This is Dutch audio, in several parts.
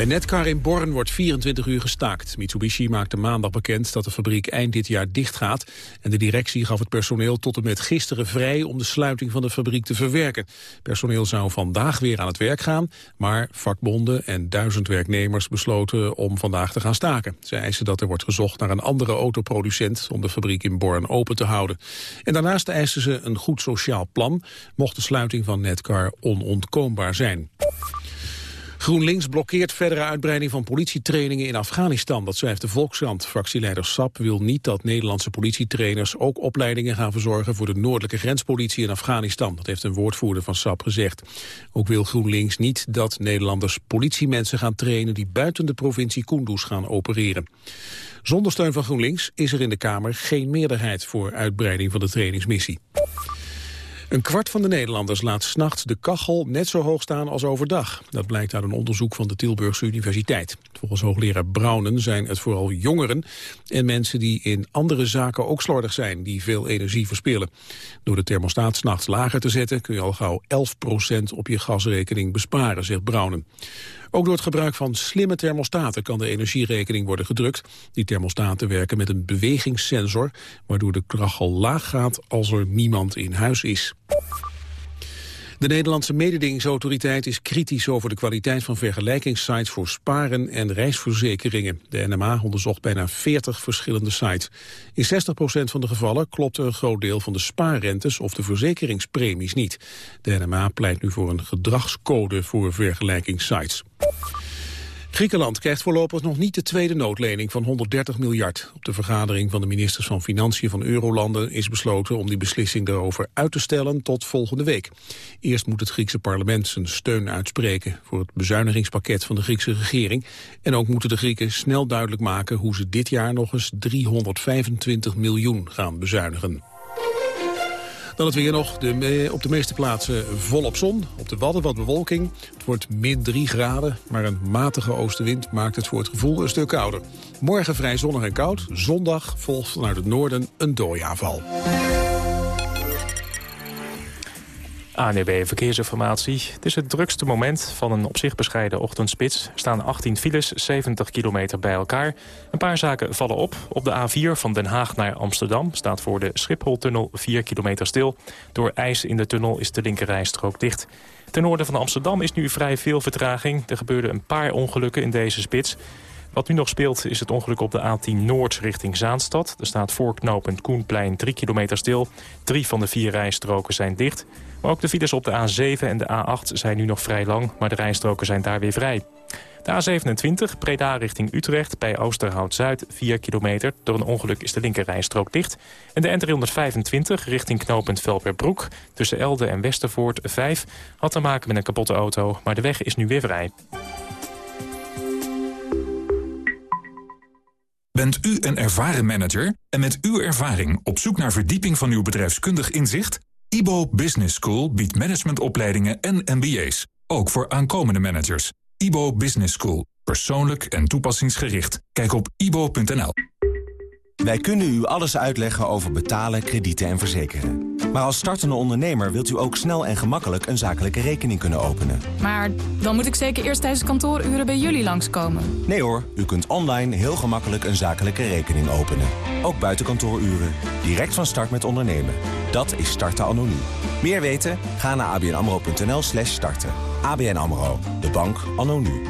Bij Netcar in Born wordt 24 uur gestaakt. Mitsubishi maakte maandag bekend dat de fabriek eind dit jaar dichtgaat. En de directie gaf het personeel tot en met gisteren vrij om de sluiting van de fabriek te verwerken. Personeel zou vandaag weer aan het werk gaan, maar vakbonden en duizend werknemers besloten om vandaag te gaan staken. Ze eisen dat er wordt gezocht naar een andere autoproducent om de fabriek in Born open te houden. En daarnaast eisen ze een goed sociaal plan, mocht de sluiting van Netcar onontkoombaar zijn. GroenLinks blokkeert verdere uitbreiding van politietrainingen in Afghanistan. Dat schrijft de Volkskrant. Fractieleider Sap wil niet dat Nederlandse politietrainers ook opleidingen gaan verzorgen voor de noordelijke grenspolitie in Afghanistan. Dat heeft een woordvoerder van Sap gezegd. Ook wil GroenLinks niet dat Nederlanders politiemensen gaan trainen die buiten de provincie Kunduz gaan opereren. Zonder steun van GroenLinks is er in de Kamer geen meerderheid voor uitbreiding van de trainingsmissie. Een kwart van de Nederlanders laat s'nachts de kachel net zo hoog staan als overdag. Dat blijkt uit een onderzoek van de Tilburgse Universiteit. Volgens hoogleraar Brownen zijn het vooral jongeren en mensen die in andere zaken ook slordig zijn, die veel energie verspillen. Door de thermostaat s'nachts lager te zetten kun je al gauw 11% op je gasrekening besparen, zegt Brownen. Ook door het gebruik van slimme thermostaten kan de energierekening worden gedrukt. Die thermostaten werken met een bewegingssensor, waardoor de kachel laag gaat als er niemand in huis is. De Nederlandse mededingingsautoriteit is kritisch over de kwaliteit van vergelijkingssites voor sparen en reisverzekeringen. De NMA onderzocht bijna 40 verschillende sites. In 60% van de gevallen klopte een groot deel van de spaarrentes of de verzekeringspremies niet. De NMA pleit nu voor een gedragscode voor vergelijkingssites. Griekenland krijgt voorlopig nog niet de tweede noodlening van 130 miljard. Op de vergadering van de ministers van Financiën van Eurolanden is besloten om die beslissing daarover uit te stellen tot volgende week. Eerst moet het Griekse parlement zijn steun uitspreken voor het bezuinigingspakket van de Griekse regering. En ook moeten de Grieken snel duidelijk maken hoe ze dit jaar nog eens 325 miljoen gaan bezuinigen. Dan het weer nog. De, op de meeste plaatsen volop zon. Op de Wadden wat bewolking. Het wordt min 3 graden. Maar een matige oostenwind maakt het voor het gevoel een stuk kouder. Morgen vrij zonnig en koud. Zondag volgt vanuit het noorden een dooiaanval. ANB Verkeersinformatie. Het is het drukste moment van een op zich bescheiden ochtendspits. Er staan 18 files, 70 kilometer bij elkaar. Een paar zaken vallen op. Op de A4 van Den Haag naar Amsterdam staat voor de Schipholtunnel 4 kilometer stil. Door ijs in de tunnel is de linkerrijstrook dicht. Ten noorden van Amsterdam is nu vrij veel vertraging. Er gebeurden een paar ongelukken in deze spits. Wat nu nog speelt is het ongeluk op de A10 Noord richting Zaanstad. Er staat voor knooppunt Koenplein 3 kilometer stil. Drie van de vier rijstroken zijn dicht. Maar ook de files op de A7 en de A8 zijn nu nog vrij lang, maar de rijstroken zijn daar weer vrij. De A27, Preda richting Utrecht, bij Oosterhout-Zuid, 4 kilometer. Door een ongeluk is de linkerrijstrook dicht. En de N325, richting knooppunt Velperbroek, tussen Elde en Westervoort, 5... had te maken met een kapotte auto, maar de weg is nu weer vrij. Bent u een ervaren manager en met uw ervaring op zoek naar verdieping van uw bedrijfskundig inzicht? IBO Business School biedt managementopleidingen en MBA's, ook voor aankomende managers. IBO Business School, persoonlijk en toepassingsgericht. Kijk op ibo.nl. Wij kunnen u alles uitleggen over betalen, kredieten en verzekeren. Maar als startende ondernemer wilt u ook snel en gemakkelijk een zakelijke rekening kunnen openen. Maar dan moet ik zeker eerst tijdens kantooruren bij jullie langskomen. Nee hoor, u kunt online heel gemakkelijk een zakelijke rekening openen. Ook buiten kantooruren. Direct van start met ondernemen. Dat is starten anoniem. Meer weten? Ga naar abnamro.nl slash starten. ABN AMRO, de bank anoniem.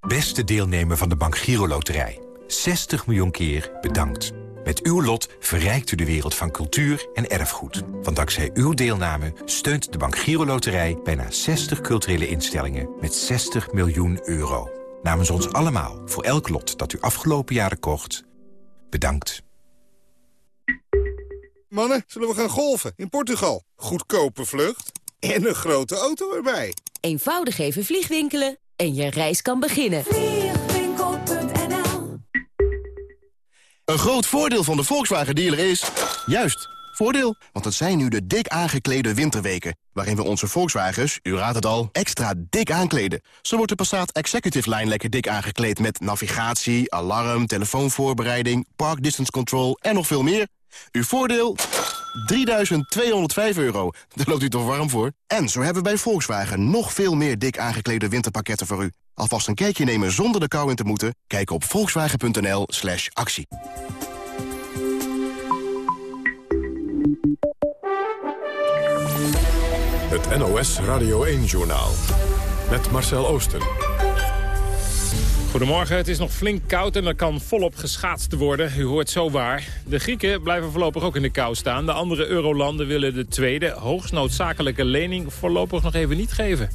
Beste deelnemer van de Bank Giro Loterij. 60 miljoen keer bedankt. Met uw lot verrijkt u de wereld van cultuur en erfgoed. Want dankzij uw deelname steunt de Bank Giro Loterij... bijna 60 culturele instellingen met 60 miljoen euro. Namens ons allemaal, voor elk lot dat u afgelopen jaren kocht... bedankt. Mannen, zullen we gaan golfen in Portugal? Goedkope vlucht en een grote auto erbij. Eenvoudig even vliegwinkelen en je reis kan beginnen. Een groot voordeel van de Volkswagen dealer is... Juist, voordeel. Want het zijn nu de dik aangeklede winterweken... waarin we onze Volkswagens, u raadt het al, extra dik aankleden. Zo wordt de Passat Executive Line lekker dik aangekleed... met navigatie, alarm, telefoonvoorbereiding, park distance control en nog veel meer. Uw voordeel 3205 euro. Daar loopt u toch warm voor? En zo hebben we bij Volkswagen nog veel meer dik aangeklede winterpakketten voor u. Alvast een kijkje nemen zonder de kou in te moeten? Kijk op volkswagen.nl slash actie. Het NOS Radio 1-journaal. Met Marcel Oosten. Goedemorgen, het is nog flink koud en er kan volop geschaatst worden. U hoort zo waar. De Grieken blijven voorlopig ook in de kou staan. De andere eurolanden willen de tweede, hoogst noodzakelijke lening voorlopig nog even niet geven.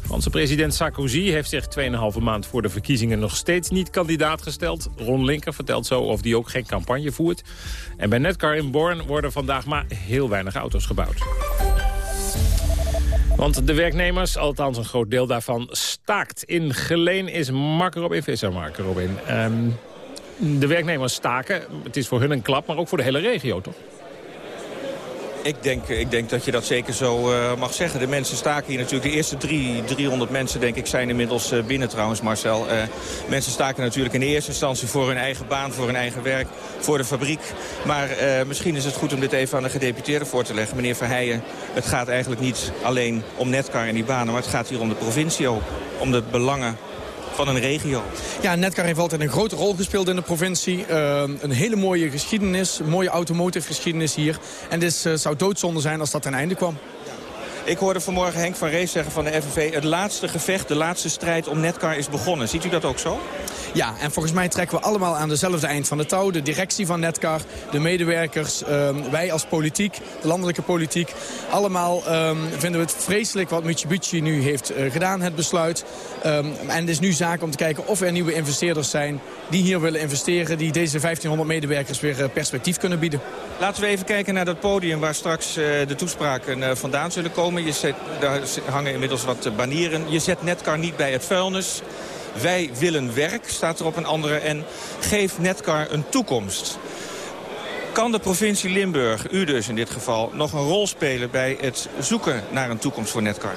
Franse president Sarkozy heeft zich 2,5 maand voor de verkiezingen nog steeds niet kandidaat gesteld. Ron Linker vertelt zo of die ook geen campagne voert. En bij Netcar in Born worden vandaag maar heel weinig auto's gebouwd. Want de werknemers, althans een groot deel daarvan, staakt. In Geleen is Mark Robin Visser, Mark Robin. Ehm, de werknemers staken. Het is voor hun een klap, maar ook voor de hele regio, toch? Ik denk, ik denk dat je dat zeker zo uh, mag zeggen. De mensen staken hier natuurlijk. De eerste drie, 300 mensen denk ik zijn inmiddels uh, binnen trouwens, Marcel. Uh, mensen staken natuurlijk in eerste instantie voor hun eigen baan, voor hun eigen werk, voor de fabriek. Maar misschien is het goed om dit even aan de gedeputeerde voor te leggen. Meneer Verheijen, het gaat eigenlijk niet alleen om Netcar en die banen, maar het gaat hier om de provincie. Om de belangen van een regio. Ja, Netcar heeft altijd een grote rol gespeeld in de provincie. Uh, een hele mooie geschiedenis, een mooie automotive geschiedenis hier. En het uh, zou doodzonde zijn als dat ten einde kwam. Ik hoorde vanmorgen Henk van Rees zeggen van de FNV... het laatste gevecht, de laatste strijd om Netcar is begonnen. Ziet u dat ook zo? Ja, en volgens mij trekken we allemaal aan dezelfde eind van de touw. De directie van Netcar, de medewerkers, um, wij als politiek, de landelijke politiek. Allemaal um, vinden we het vreselijk wat Mitsubishi nu heeft uh, gedaan, het besluit. Um, en het is nu zaak om te kijken of er nieuwe investeerders zijn... die hier willen investeren, die deze 1500 medewerkers weer uh, perspectief kunnen bieden. Laten we even kijken naar dat podium waar straks uh, de toespraken vandaan zullen komen. Je zet, daar hangen inmiddels wat banieren. Je zet Netcar niet bij het vuilnis. Wij willen werk, staat er op een andere. En geef Netcar een toekomst. Kan de provincie Limburg, u dus in dit geval, nog een rol spelen bij het zoeken naar een toekomst voor Netcar?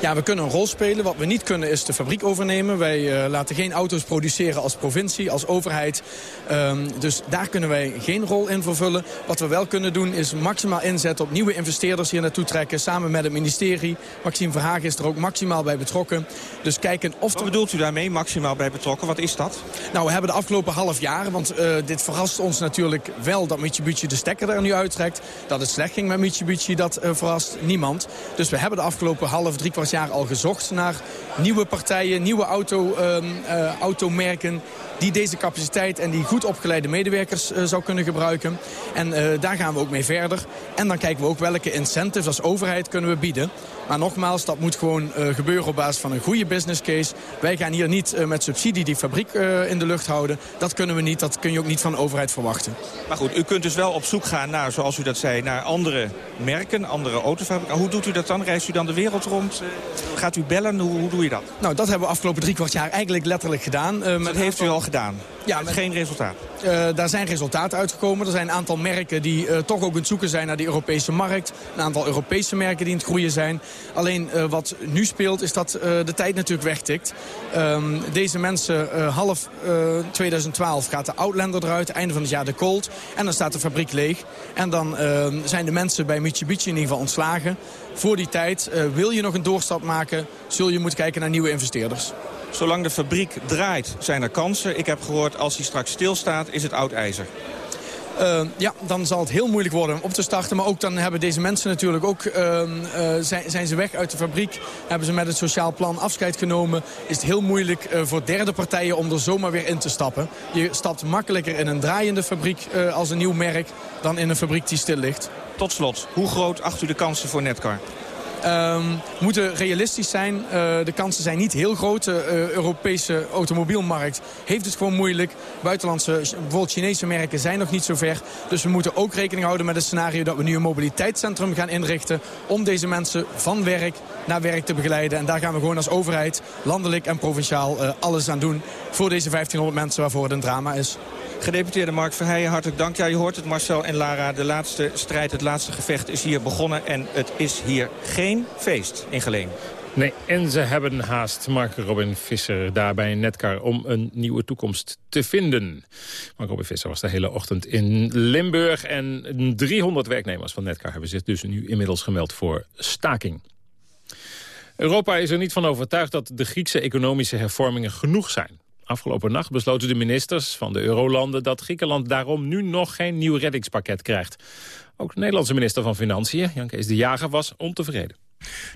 Ja, we kunnen een rol spelen. Wat we niet kunnen is de fabriek overnemen. Wij uh, laten geen auto's produceren als provincie, als overheid. Um, dus daar kunnen wij geen rol in vervullen. Wat we wel kunnen doen is maximaal inzetten op nieuwe investeerders hier naartoe trekken. Samen met het ministerie. Maxime Verhagen is er ook maximaal bij betrokken. Dus kijken of... Wat bedoelt u daarmee, maximaal bij betrokken? Wat is dat? Nou, we hebben de afgelopen half jaar, want uh, dit verrast ons natuurlijk wel dat Mitsubishi de stekker er nu uittrekt. Dat het slecht ging met Mitsubishi, dat uh, verrast niemand. Dus we hebben de afgelopen half, drie kwart jaar al gezocht naar nieuwe partijen, nieuwe auto, um, uh, automerken die deze capaciteit en die goed opgeleide medewerkers uh, zou kunnen gebruiken. En uh, daar gaan we ook mee verder. En dan kijken we ook welke incentives als overheid kunnen we bieden. Maar nogmaals, dat moet gewoon uh, gebeuren op basis van een goede business case. Wij gaan hier niet met subsidie die fabriek in de lucht houden. Dat kunnen we niet, dat kun je ook niet van de overheid verwachten. Maar goed, u kunt dus wel op zoek gaan naar, zoals u dat zei, naar andere merken, andere autofabrieken. Hoe doet u dat dan? Reist u dan de wereld rond? Gaat u bellen? Hoe, hoe doe je dat? Nou, dat hebben we afgelopen drie kwart jaar eigenlijk letterlijk gedaan. dat heeft u al gedaan? Ja, met geen resultaat? Uh, daar zijn resultaten uitgekomen. Er zijn een aantal merken die uh, toch ook aan het zoeken zijn naar die Europese markt. Een aantal Europese merken die aan het groeien zijn. Alleen uh, wat nu speelt is dat de tijd natuurlijk wegtikt. Um, deze mensen, half 2012 gaat de Outlander eruit. Einde van het jaar de Colt. En dan staat de fabriek leeg. En dan ehm, zijn de mensen bij Mitsubishi in ieder geval ontslagen. Voor die tijd wil je nog een doorstap maken. Zul je moeten kijken naar nieuwe investeerders. Zolang de fabriek draait zijn er kansen. Ik heb gehoord als hij straks stilstaat is het oud ijzer. Uh, ja, dan zal het heel moeilijk worden om op te starten. Maar ook dan hebben deze mensen natuurlijk ook, uh, uh, zijn, zijn ze weg uit de fabriek. Hebben ze met het sociaal plan afscheid genomen. Is het heel moeilijk voor derde partijen om er zomaar weer in te stappen. Je stapt makkelijker in een draaiende fabriek als een nieuw merk dan in een fabriek die stil ligt. Tot slot, hoe groot acht u de kansen voor Netcar? Um, moeten realistisch zijn. Uh, de kansen zijn niet heel groot. De uh, Europese automobielmarkt heeft het gewoon moeilijk. Buitenlandse, bijvoorbeeld Chinese merken zijn nog niet zo ver. Dus we moeten ook rekening houden met het scenario dat we nu een mobiliteitscentrum gaan inrichten. Om deze mensen van werk naar werk te begeleiden. En daar gaan we gewoon als overheid, landelijk en provinciaal, alles aan doen. Voor deze 1500 mensen waarvoor het een drama is. Gedeputeerde Mark Verheijen, hartelijk dank. Ja, je hoort het Marcel en Lara. De laatste strijd, het laatste gevecht is hier begonnen. En het is hier geen feest in Geleen. Nee, en ze hebben haast Mark Robin Visser daar bij Netcar om een nieuwe toekomst te vinden. Mark Robin Visser was de hele ochtend in Limburg en 300 werknemers van Netcar hebben zich dus nu inmiddels gemeld voor staking. Europa is er niet van overtuigd dat de Griekse economische hervormingen genoeg zijn. Afgelopen nacht besloten de ministers van de eurolanden dat Griekenland daarom nu nog geen nieuw reddingspakket krijgt. Ook de Nederlandse minister van Financiën, Jan Kees de Jager, was ontevreden.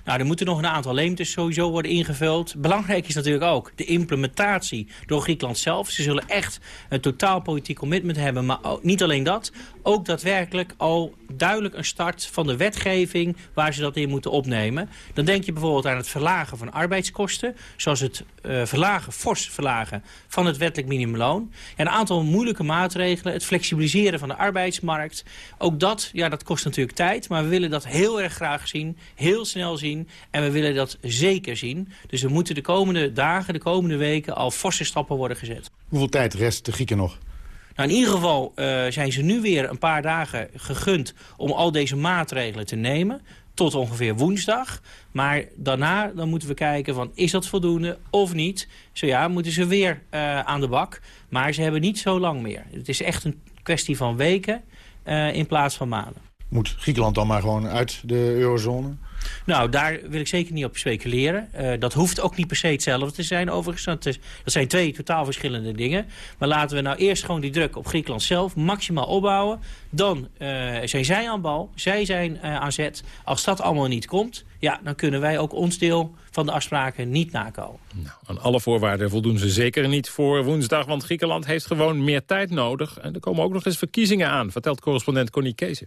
Nou, er moeten nog een aantal leemtes sowieso worden ingevuld. Belangrijk is natuurlijk ook de implementatie door Griekenland zelf. Ze zullen echt een totaal politiek commitment hebben. Maar ook, niet alleen dat, ook daadwerkelijk al duidelijk een start van de wetgeving waar ze dat in moeten opnemen. Dan denk je bijvoorbeeld aan het verlagen van arbeidskosten. Zoals het uh, verlagen, fors verlagen van het wettelijk minimumloon. En een aantal moeilijke maatregelen. Het flexibiliseren van de arbeidsmarkt. Ook dat, ja, dat kost natuurlijk tijd. Maar we willen dat heel erg graag zien. Heel snel zien. En we willen dat zeker zien. Dus er moeten de komende dagen, de komende weken al forse stappen worden gezet. Hoeveel tijd rest de Grieken nog? Nou, in ieder geval uh, zijn ze nu weer een paar dagen gegund om al deze maatregelen te nemen. Tot ongeveer woensdag. Maar daarna dan moeten we kijken van is dat voldoende of niet. Zo ja, moeten ze weer uh, aan de bak. Maar ze hebben niet zo lang meer. Het is echt een kwestie van weken uh, in plaats van maanden. Moet Griekenland dan maar gewoon uit de eurozone? Nou, daar wil ik zeker niet op speculeren. Uh, dat hoeft ook niet per se hetzelfde te zijn overigens. Dat, zijn twee totaal verschillende dingen. Maar laten we nou eerst gewoon die druk op Griekenland zelf maximaal opbouwen. Dan uh, zijn zij aan bal, zij zijn uh, aan zet. Als dat allemaal niet komt, ja, dan kunnen wij ook ons deel van de afspraken niet nakomen. Nou, aan alle voorwaarden voldoen ze zeker niet voor woensdag... want Griekenland heeft gewoon meer tijd nodig. En er komen ook nog eens verkiezingen aan, vertelt correspondent Connie Kees.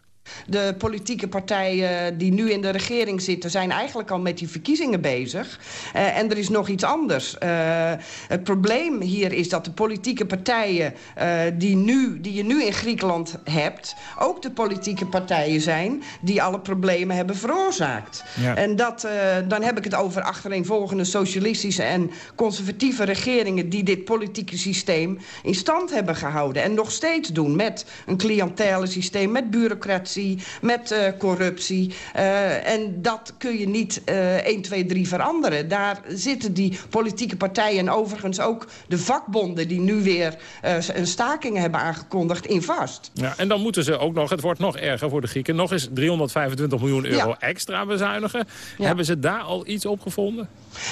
De politieke partijen die nu in de regering zitten... zijn eigenlijk al met die verkiezingen bezig. Uh, en er is nog iets anders. Uh, het probleem hier is dat de politieke partijen uh, die, nu, die je nu in Griekenland hebt... ook de politieke partijen zijn die alle problemen hebben veroorzaakt. Ja. En dat, dan heb ik het over achtereenvolgende socialistische en conservatieve regeringen... die dit politieke systeem in stand hebben gehouden. En nog steeds doen met een cliëntele systeem, met bureaucratie, met uh, corruptie. Uh, en dat kun je niet uh, 1, 2, 3 veranderen. Daar zitten die politieke partijen en overigens ook de vakbonden... die nu weer uh, een staking hebben aangekondigd in vast. Ja, en dan moeten ze ook nog, het wordt nog erger voor de Grieken... nog eens 325 miljoen euro ja. extra bezuinigen. Ja. Hebben ze daar al iets op gevonden? stående.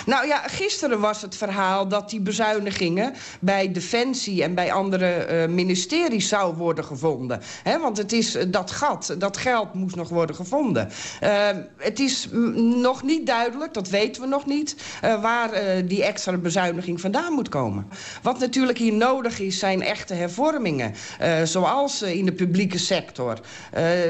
Nou ja, gisteren was het verhaal dat die bezuinigingen... bij Defensie en bij andere uh, ministeries zou worden gevonden. Want het is uh, dat gat, dat geld moest nog worden gevonden. Uh, het is nog niet duidelijk, dat weten we nog niet... waar die extra bezuiniging vandaan moet komen. Wat natuurlijk hier nodig is, zijn echte hervormingen. zoals in de publieke sector.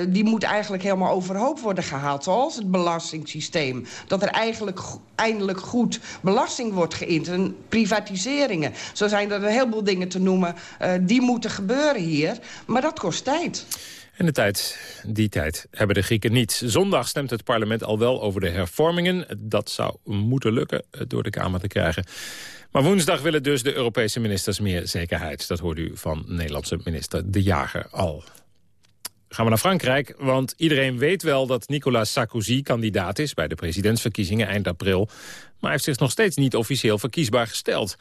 die moet eigenlijk helemaal overhoop worden gehaald. Zoals het belastingssysteem. Dat er eigenlijk eindelijk goed belasting wordt geïnd. En privatiseringen. Zo zijn er een heleboel dingen te noemen. Uh, die moeten gebeuren hier. Maar dat kost tijd. En de tijd, die tijd hebben de Grieken niet. Zondag stemt het parlement al wel over de hervormingen. Dat zou moeten lukken door de Kamer te krijgen. Maar woensdag willen dus de Europese ministers meer zekerheid. Dat hoort u van Nederlandse minister De Jager al gaan we naar Frankrijk, want iedereen weet wel dat Nicolas Sarkozy kandidaat is... bij de presidentsverkiezingen eind april. Maar hij heeft zich nog steeds niet officieel verkiesbaar gesteld.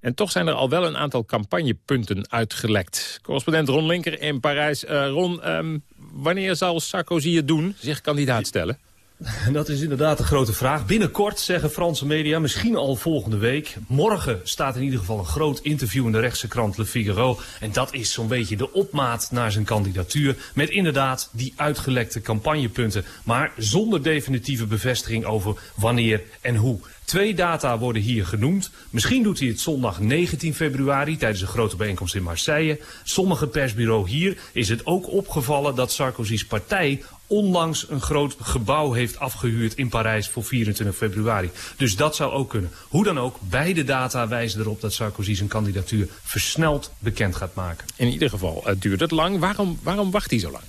En toch zijn er al wel een aantal campagnepunten uitgelekt. Correspondent Ron Linker in Parijs. Uh, Ron, um, wanneer zal Sarkozy het doen, zich kandidaat stellen? Dat is inderdaad een grote vraag. Binnenkort zeggen Franse media, misschien al volgende week. Morgen staat in ieder geval een groot interview in de rechtse krant Le Figaro. En dat is zo'n beetje de opmaat naar zijn kandidatuur. Met inderdaad die uitgelekte campagnepunten. Maar zonder definitieve bevestiging over wanneer en hoe. Twee data worden hier genoemd. Misschien doet hij het zondag 19 februari tijdens een grote bijeenkomst in Marseille. Sommige persbureau hier is het ook opgevallen dat Sarkozy's partij onlangs een groot gebouw heeft afgehuurd in Parijs voor 24 februari. Dus dat zou ook kunnen. Hoe dan ook, beide data wijzen erop dat Sarkozy zijn kandidatuur versneld bekend gaat maken. In ieder geval het duurt het lang. Waarom, waarom wacht hij zo lang?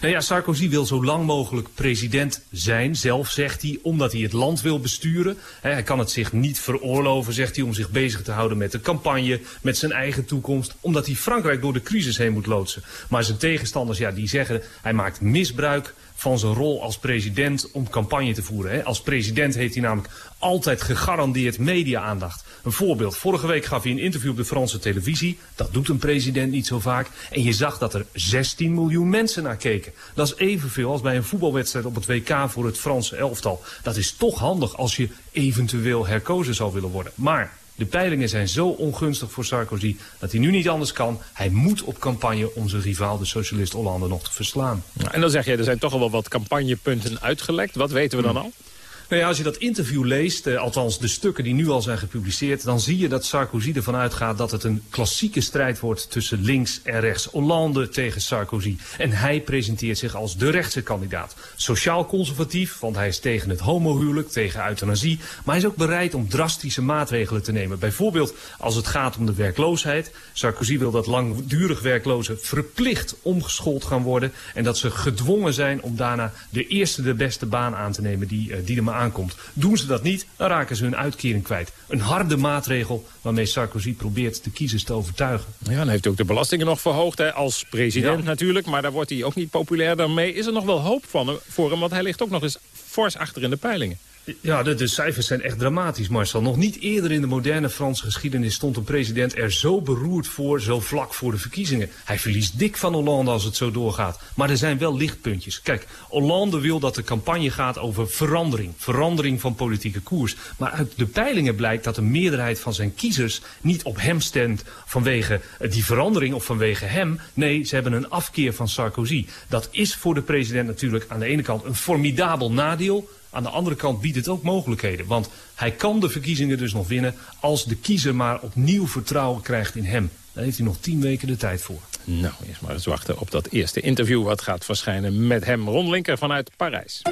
Nou ja, Sarkozy wil zo lang mogelijk president zijn, zelf zegt hij, omdat hij het land wil besturen. Hij kan het zich niet veroorloven, zegt hij, om zich bezig te houden met de campagne, met zijn eigen toekomst, omdat hij Frankrijk door de crisis heen moet loodsen. Maar zijn tegenstanders, ja, die zeggen, hij maakt misbruik van zijn rol als president om campagne te voeren. Hè. Als president heeft hij namelijk altijd gegarandeerd media-aandacht. Een voorbeeld. Vorige week gaf hij een interview op de Franse televisie. Dat doet een president niet zo vaak. En je zag dat er 16 miljoen mensen naar keken. Dat is evenveel als bij een voetbalwedstrijd op het WK voor het Franse elftal. Dat is toch handig als je eventueel herkozen zou willen worden. Maar de peilingen zijn zo ongunstig voor Sarkozy dat hij nu niet anders kan. Hij moet op campagne om zijn rivaal, de socialist Hollande, nog te verslaan. En dan zeg je, er zijn toch al wel wat campagnepunten uitgelekt. Wat weten we dan al? Nou ja, als je dat interview leest, eh, althans de stukken die nu al zijn gepubliceerd... dan zie je dat Sarkozy ervan uitgaat dat het een klassieke strijd wordt... tussen links en rechts. Hollande tegen Sarkozy. En hij presenteert zich als de rechtse kandidaat. Sociaal conservatief, want hij is tegen het homohuwelijk, tegen euthanasie... maar hij is ook bereid om drastische maatregelen te nemen. Bijvoorbeeld als het gaat om de werkloosheid. Sarkozy wil dat langdurig werklozen verplicht omgeschoold gaan worden... en dat ze gedwongen zijn om daarna de eerste de beste baan aan te nemen die, uh, die maar aankomt. Doen ze dat niet, dan raken ze hun uitkering kwijt. Een harde maatregel waarmee Sarkozy probeert de kiezers te overtuigen. Ja, dan heeft hij ook de belastingen nog verhoogd hè, als president Ja. natuurlijk. Maar daar wordt hij ook niet populairder mee. Is er nog wel hoop van hem, voor hem? Want hij ligt ook nog eens fors achter in de peilingen. Ja, de, cijfers zijn echt dramatisch, Marcel. Nog niet eerder in de moderne Franse geschiedenis stond een president er zo beroerd voor, zo vlak voor de verkiezingen. Hij verliest dik van Hollande als het zo doorgaat. Maar er zijn wel lichtpuntjes. Kijk, Hollande wil dat de campagne gaat over verandering. Verandering van politieke koers. Maar uit de peilingen blijkt dat de meerderheid van zijn kiezers niet op hem stemt vanwege eh, die verandering of vanwege hem. Nee, ze hebben een afkeer van Sarkozy. Dat is voor de president natuurlijk aan de ene kant een formidabel nadeel. Aan de andere kant biedt het ook mogelijkheden. Want hij kan de verkiezingen dus nog winnen als de kiezer maar opnieuw vertrouwen krijgt in hem. Daar heeft hij nog tien weken de tijd voor. Nou, eerst maar eens wachten op dat eerste interview... wat gaat verschijnen met hem. Ron Linker vanuit Parijs.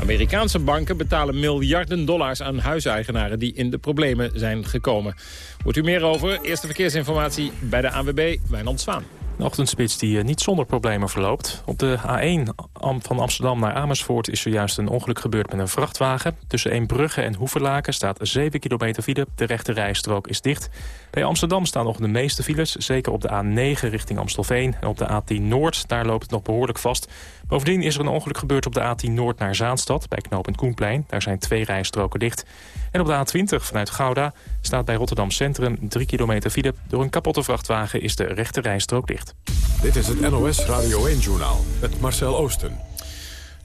Amerikaanse banken betalen miljarden dollars aan huiseigenaren... die in de problemen zijn gekomen. Hoort u meer over? Eerste verkeersinformatie bij de ANWB, Wijnand Zwaan. Een ochtendspits die eh, niet zonder problemen verloopt. Op de A1 Am- van Amsterdam naar Amersfoort is zojuist een ongeluk gebeurd met een vrachtwagen. Tussen Eembrugge en Hoeverlaken staat 7 kilometer file. De rechte rijstrook is dicht. Bij Amsterdam staan nog de meeste files. Zeker op de A9 richting Amstelveen. En op de A10 Noord, daar loopt het nog behoorlijk vast. Bovendien is er een ongeluk gebeurd op de A10 Noord naar Zaanstad... bij knooppunt Koenplein. Daar zijn twee rijstroken dicht. En op de A20 vanuit Gouda staat bij Rotterdam Centrum 3 kilometer file. Door een kapotte vrachtwagen is de rechte rijstrook dicht. Dit is het NOS Radio 1-journaal met Marcel Oosten.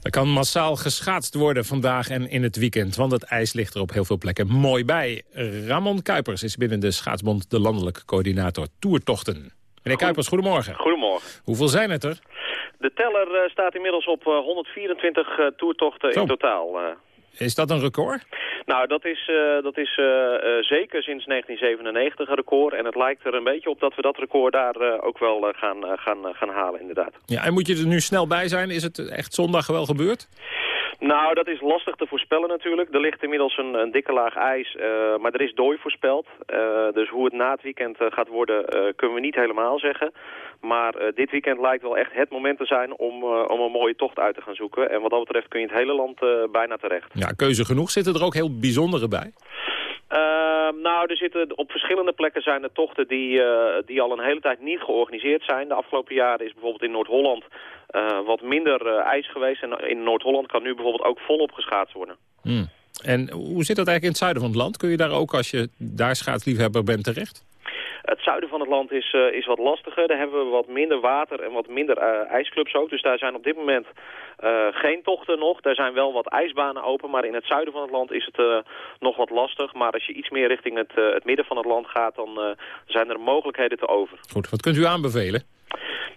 Er kan massaal geschaatst worden vandaag en in het weekend... want het ijs ligt er op heel veel plekken mooi bij. Ramon Kuipers is binnen de Schaatsbond de landelijke coördinator Toertochten. Meneer Kuipers, goedemorgen. Goedemorgen. Hoeveel zijn het er? De teller eh, staat inmiddels op eh, 124 eh, toertochten Zo. in totaal. Is dat een record? Nou, dat is, eh, dat is eh, eh, zeker sinds 1997 een record. En het lijkt er een beetje op dat we dat record daar ook wel gaan, gaan, gaan halen, inderdaad. Ja, en moet je er nu snel bij zijn? Is het echt zondag wel gebeurd? Nou, dat is lastig te voorspellen natuurlijk. Er ligt inmiddels een, een dikke laag ijs, maar er is dooi voorspeld. Dus hoe het na het weekend gaat worden, kunnen we niet helemaal zeggen. Maar eh, dit weekend lijkt wel echt het moment te zijn om, eh, om een mooie tocht uit te gaan zoeken. En wat dat betreft kun je het hele land eh, bijna terecht. Ja, keuze genoeg. Zitten er ook heel bijzondere bij? Ehm, nou, er zitten op verschillende plekken zijn er tochten die, die al een hele tijd niet georganiseerd zijn. De afgelopen jaren is bijvoorbeeld in Noord-Holland wat minder ijs geweest. En in Noord-Holland kan nu bijvoorbeeld ook volop geschaatst worden. Hmm. En hoe zit dat eigenlijk in het zuiden van het land? Kun je daar ook, als je daar schaatsliefhebber bent, terecht? Het zuiden van het land is, eh, is wat lastiger. Daar hebben we wat minder water en wat minder eh, ijsclubs ook. Dus daar zijn op dit moment eh, geen tochten nog. Daar zijn wel wat ijsbanen open. Maar in het zuiden van het land is het nog wat lastig. Maar als je iets meer richting het, het midden van het land gaat... dan zijn er mogelijkheden te over. Goed, wat kunt u aanbevelen?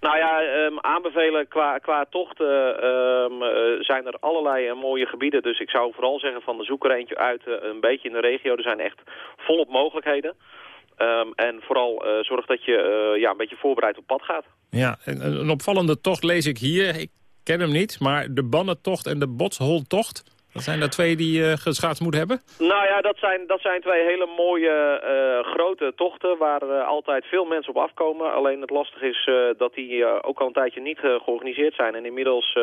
Nou ja, ehm, aanbevelen qua, qua tochten ehm, eh, zijn er allerlei mooie gebieden. Dus ik zou vooral zeggen van de zoek er eentje uit een beetje in de regio. Er zijn echt volop mogelijkheden. Ehm, en vooral eh, zorg dat je eh, ja, een beetje voorbereid op pad gaat. Ja, en een opvallende tocht lees ik hier. Ik ken hem niet, maar de Bannentocht en de Botsholtocht... dat zijn er twee die je geschaatst moet hebben? Nou ja, dat zijn, dat zijn twee hele mooie grote tochten waar altijd veel mensen op afkomen. Alleen het lastig is dat die ook al een tijdje niet georganiseerd zijn. En inmiddels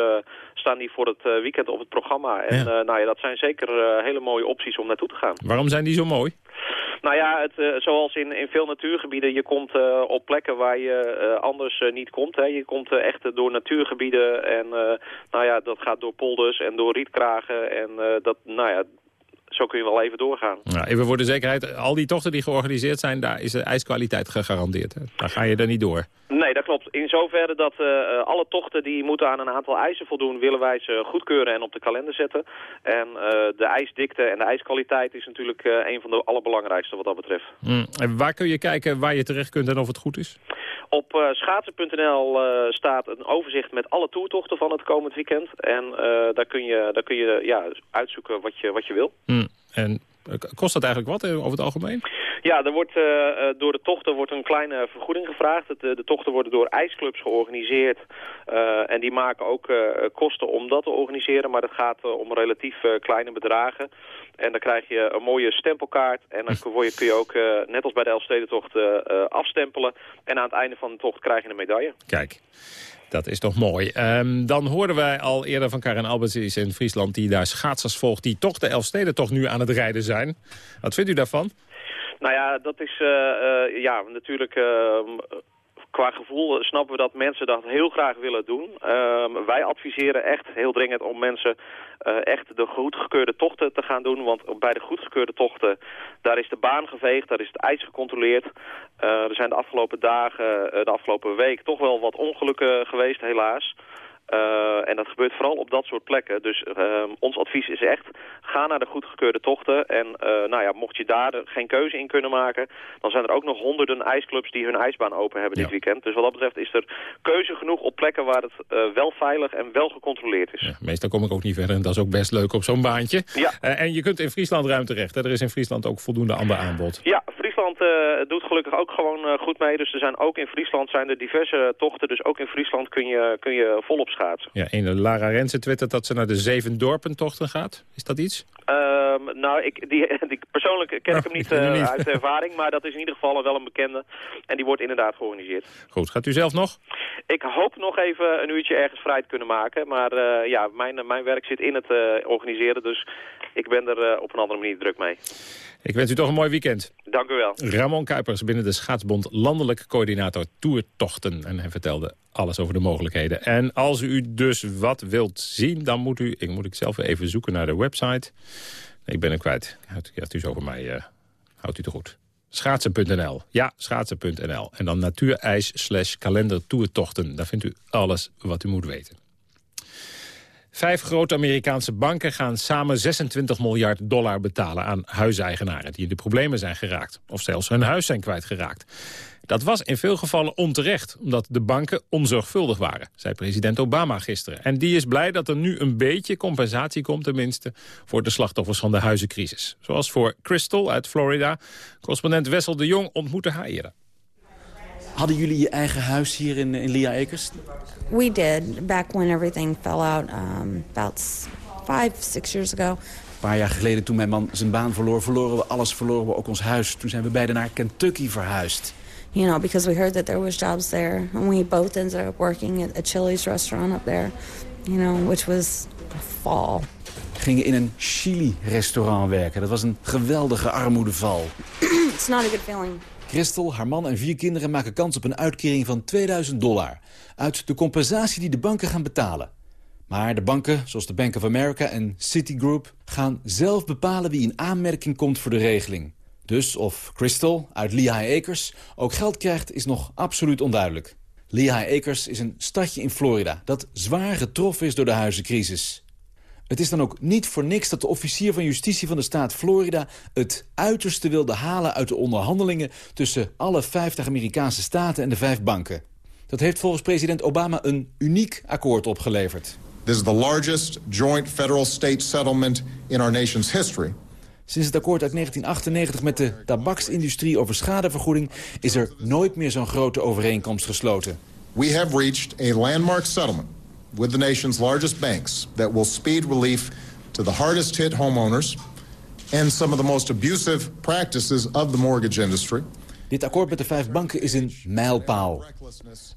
staan die voor het weekend op het programma. En Ja. nou ja, dat zijn zeker hele mooie opties om naartoe te gaan. Waarom zijn die zo mooi? Nou ja, het, uh, zoals in, in veel natuurgebieden, je komt uh, op plekken waar je uh, anders niet komt. Hè. Je komt echt door natuurgebieden en nou ja, dat gaat door polders en door rietkragen. En dat, nou ja, zo kun je wel even doorgaan. Nou, even voor de zekerheid, al die tochten die georganiseerd zijn, daar is de ijskwaliteit gegarandeerd. Hè? Daar ga je er niet door. Nee, dat klopt. In zoverre dat uh, alle tochten die moeten aan een aantal eisen voldoen, willen wij ze goedkeuren en op de kalender zetten. En uh, de ijsdikte en de ijskwaliteit is natuurlijk uh, een van de allerbelangrijkste wat dat betreft. Mm. En waar kun je kijken waar je terecht kunt en of het goed is? Op schaatsen.nl staat een overzicht met alle toertochten van het komend weekend. En daar kun je, daar kun je ja, uitzoeken wat je, wat je wil. Mm. En kost dat eigenlijk wat over het algemeen? Ja, er wordt, door de tochten wordt een kleine vergoeding gevraagd. De, de tochten worden door ijsclubs georganiseerd. en die maken ook kosten om dat te organiseren. Maar het gaat om relatief kleine bedragen. En dan krijg je een mooie stempelkaart. En dan kun je, kun je ook, uh, net als bij de Elfstedentocht, uh, afstempelen. En aan het einde van de tocht krijg je een medaille. Kijk. Dat is toch mooi. Um, dan hoorden wij al eerder van Karen Alberts in Friesland... die daar schaatsers volgt, die toch de Elfstedentocht nu aan het rijden zijn. Wat vindt u daarvan? Nou ja, dat is uh, ja, natuurlijk ehm, qua gevoel snappen we dat mensen dat heel graag willen doen. Uh, wij adviseren echt heel dringend om mensen uh, echt de goedgekeurde tochten te gaan doen. Want bij de goedgekeurde tochten, daar is de baan geveegd, daar is het ijs gecontroleerd. Uh, er zijn de afgelopen dagen, de afgelopen week toch wel wat ongelukken geweest helaas. Uh, en dat gebeurt vooral op dat soort plekken. Dus uh, ons advies is echt, ga naar de goedgekeurde tochten. En uh, nou ja, mocht je daar geen keuze in kunnen maken... dan zijn er ook nog honderden ijsclubs die hun ijsbaan open hebben ja. dit weekend. Dus wat dat betreft is er keuze genoeg op plekken waar het wel veilig en wel gecontroleerd is. Ja, meestal kom ik ook niet verder en dat is ook best leuk op zo'n baantje. Ja. en je kunt in Friesland ruim terecht. Hè? Er is in Friesland ook voldoende ander aanbod. Ja, Friesland doet gelukkig ook gewoon goed mee. Dus er zijn ook in Friesland zijn er diverse tochten. Dus ook in Friesland kun je, kun je volop schaatsen. Ja, een Lara Rensen twittert dat ze naar de Zeven Dorpentochten gaat. Is dat iets? Um, nou, ik, die, die, persoonlijk ken ik hem niet, niet uit ervaring, maar dat is in ieder geval wel een bekende. En die wordt inderdaad georganiseerd. Goed, gaat u zelf nog? Ik hoop nog even een uurtje ergens vrij te kunnen maken. Maar ja, mijn, mijn werk zit in het organiseren, dus ik ben er op een andere manier druk mee. Ik wens u toch een mooi weekend. Dank u wel. Ramon Kuipers binnen de Schaatsbond landelijk coördinator Toertochten. En hij vertelde alles over de mogelijkheden. En als u dus wat wilt zien, dan moet u... Ik moet ik zelf even zoeken naar de website. Ik ben hem kwijt. Houdt u zo voor mij. Uh, houdt u het goed. Schaatsen.nl. Ja, schaatsen.nl. En dan natuurijs slash kalender toertochten. Daar vindt u alles wat u moet weten. Vijf grote Amerikaanse banken gaan samen 26 miljard dollar betalen aan huiseigenaren die in de problemen zijn geraakt. Of zelfs hun huis zijn kwijtgeraakt. Dat was in veel gevallen onterecht, omdat de banken onzorgvuldig waren, zei president Obama gisteren. En die is blij dat er nu een beetje compensatie komt tenminste voor de slachtoffers van de huizencrisis. Zoals voor Crystal uit Florida. Correspondent Wessel de Jong ontmoette haar eerder. Hadden jullie je eigen huis hier in, in Lea Acres? We did, back when everything fell out, um, about five, six years ago. Een paar jaar geleden toen mijn man zijn baan verloor, verloren we alles, verloren we ook ons huis. Toen zijn we beiden naar Kentucky verhuisd. You know, because we heard that there was jobs there. And we both ended up working at a Chili's restaurant up there. You know, which was a fall. Gingen in een Chili-restaurant werken. Dat was een geweldige armoedeval. It's not a good feeling. Christel, haar man en vier kinderen maken kans op een uitkering van 2000 dollar. Uit de compensatie die de banken gaan betalen. Maar de banken, zoals de Bank of America en Citigroup... gaan zelf bepalen wie in aanmerking komt voor de regeling. Dus of Crystal uit Lehigh Acres ook geld krijgt, is nog absoluut onduidelijk. Lehigh Acres is een stadje in Florida dat zwaar getroffen is door de huizencrisis. Het is dan ook niet voor niks dat de officier van justitie van de staat Florida... het uiterste wilde halen uit de onderhandelingen... tussen alle 50 Amerikaanse staten en de vijf banken. Dat heeft volgens president Obama een uniek akkoord opgeleverd. This is the largest joint federal state settlement in our nation's history. Sinds het akkoord uit 1998 met de tabaksindustrie over schadevergoeding... is er nooit meer zo'n grote overeenkomst gesloten. We have reached a landmark settlement with the nation's largest banks... that will speed relief to the hardest hit homeowners... and some of the most abusive practices of the mortgage industry... Dit akkoord met de vijf banken is een mijlpaal.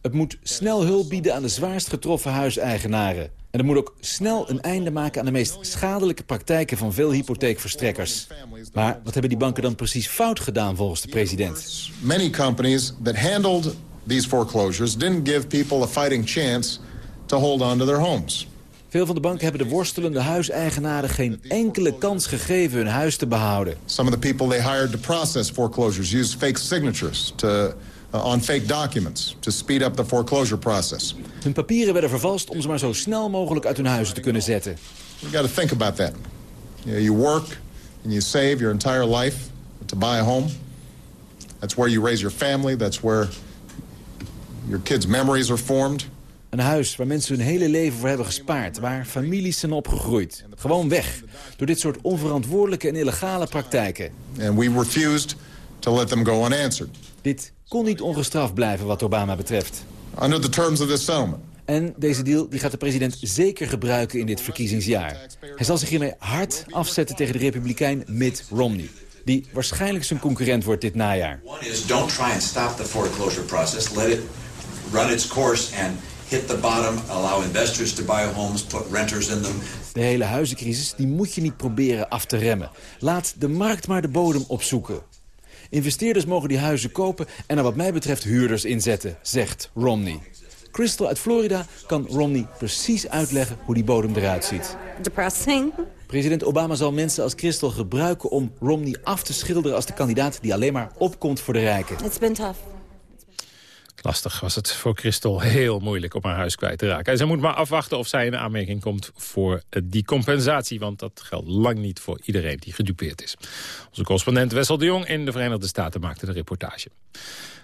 Het moet snel hulp bieden aan de zwaarst getroffen huiseigenaren. En er moet ook snel een einde maken aan de meest schadelijke praktijken van veel hypotheekverstrekkers. Maar wat hebben die banken dan precies fout gedaan volgens de president? Many companies that handled these foreclosures didn't give people a fighting chance to hold on to their homes. Veel van de banken hebben de worstelende huiseigenaren geen enkele kans gegeven hun huis te behouden. Some of the people they hired to process foreclosures used fake signatures to, uh, on fake documents to speed up the foreclosure process. Hun papieren werden vervalst om ze maar zo snel mogelijk uit hun huizen te kunnen zetten. You got to think about that. You, know, you work and you save your entire life to buy a home. That's where you raise your family. That's where your kids' memories are formed. Een huis waar mensen hun hele leven voor hebben gespaard. Waar families zijn opgegroeid. Gewoon weg. Door dit soort onverantwoordelijke en illegale praktijken. And we refused to let them go unanswered. Dit kon niet ongestraft blijven wat Obama betreft. Under the terms of this settlement. En deze deal die gaat de president zeker gebruiken in dit verkiezingsjaar. Hij zal zich hiermee hard afzetten tegen de republikein Mitt Romney. Die waarschijnlijk zijn concurrent wordt dit najaar. One is don't try and stop the foreclosure process. Let it run its course and hit the bottom, allow investors to buy homes, put renters in them. De hele huizencrisis die moet je niet proberen af te remmen. Laat de markt maar de bodem opzoeken. Investeerders mogen die huizen kopen en er wat mij betreft huurders inzetten, zegt Romney. Crystal uit Florida kan Romney precies uitleggen hoe die bodem eruit ziet. Depressing. President Obama zal mensen als Crystal gebruiken om Romney af te schilderen als de kandidaat die alleen maar opkomt voor de rijken. It's been tough. Lastig was het voor Christel heel moeilijk om haar huis kwijt te raken. En ze moet maar afwachten of zij in aanmerking komt voor eh, die compensatie. Want dat geldt lang niet voor iedereen die gedupeerd is. Onze correspondent Wessel de Jong in de Verenigde Staten maakte de reportage.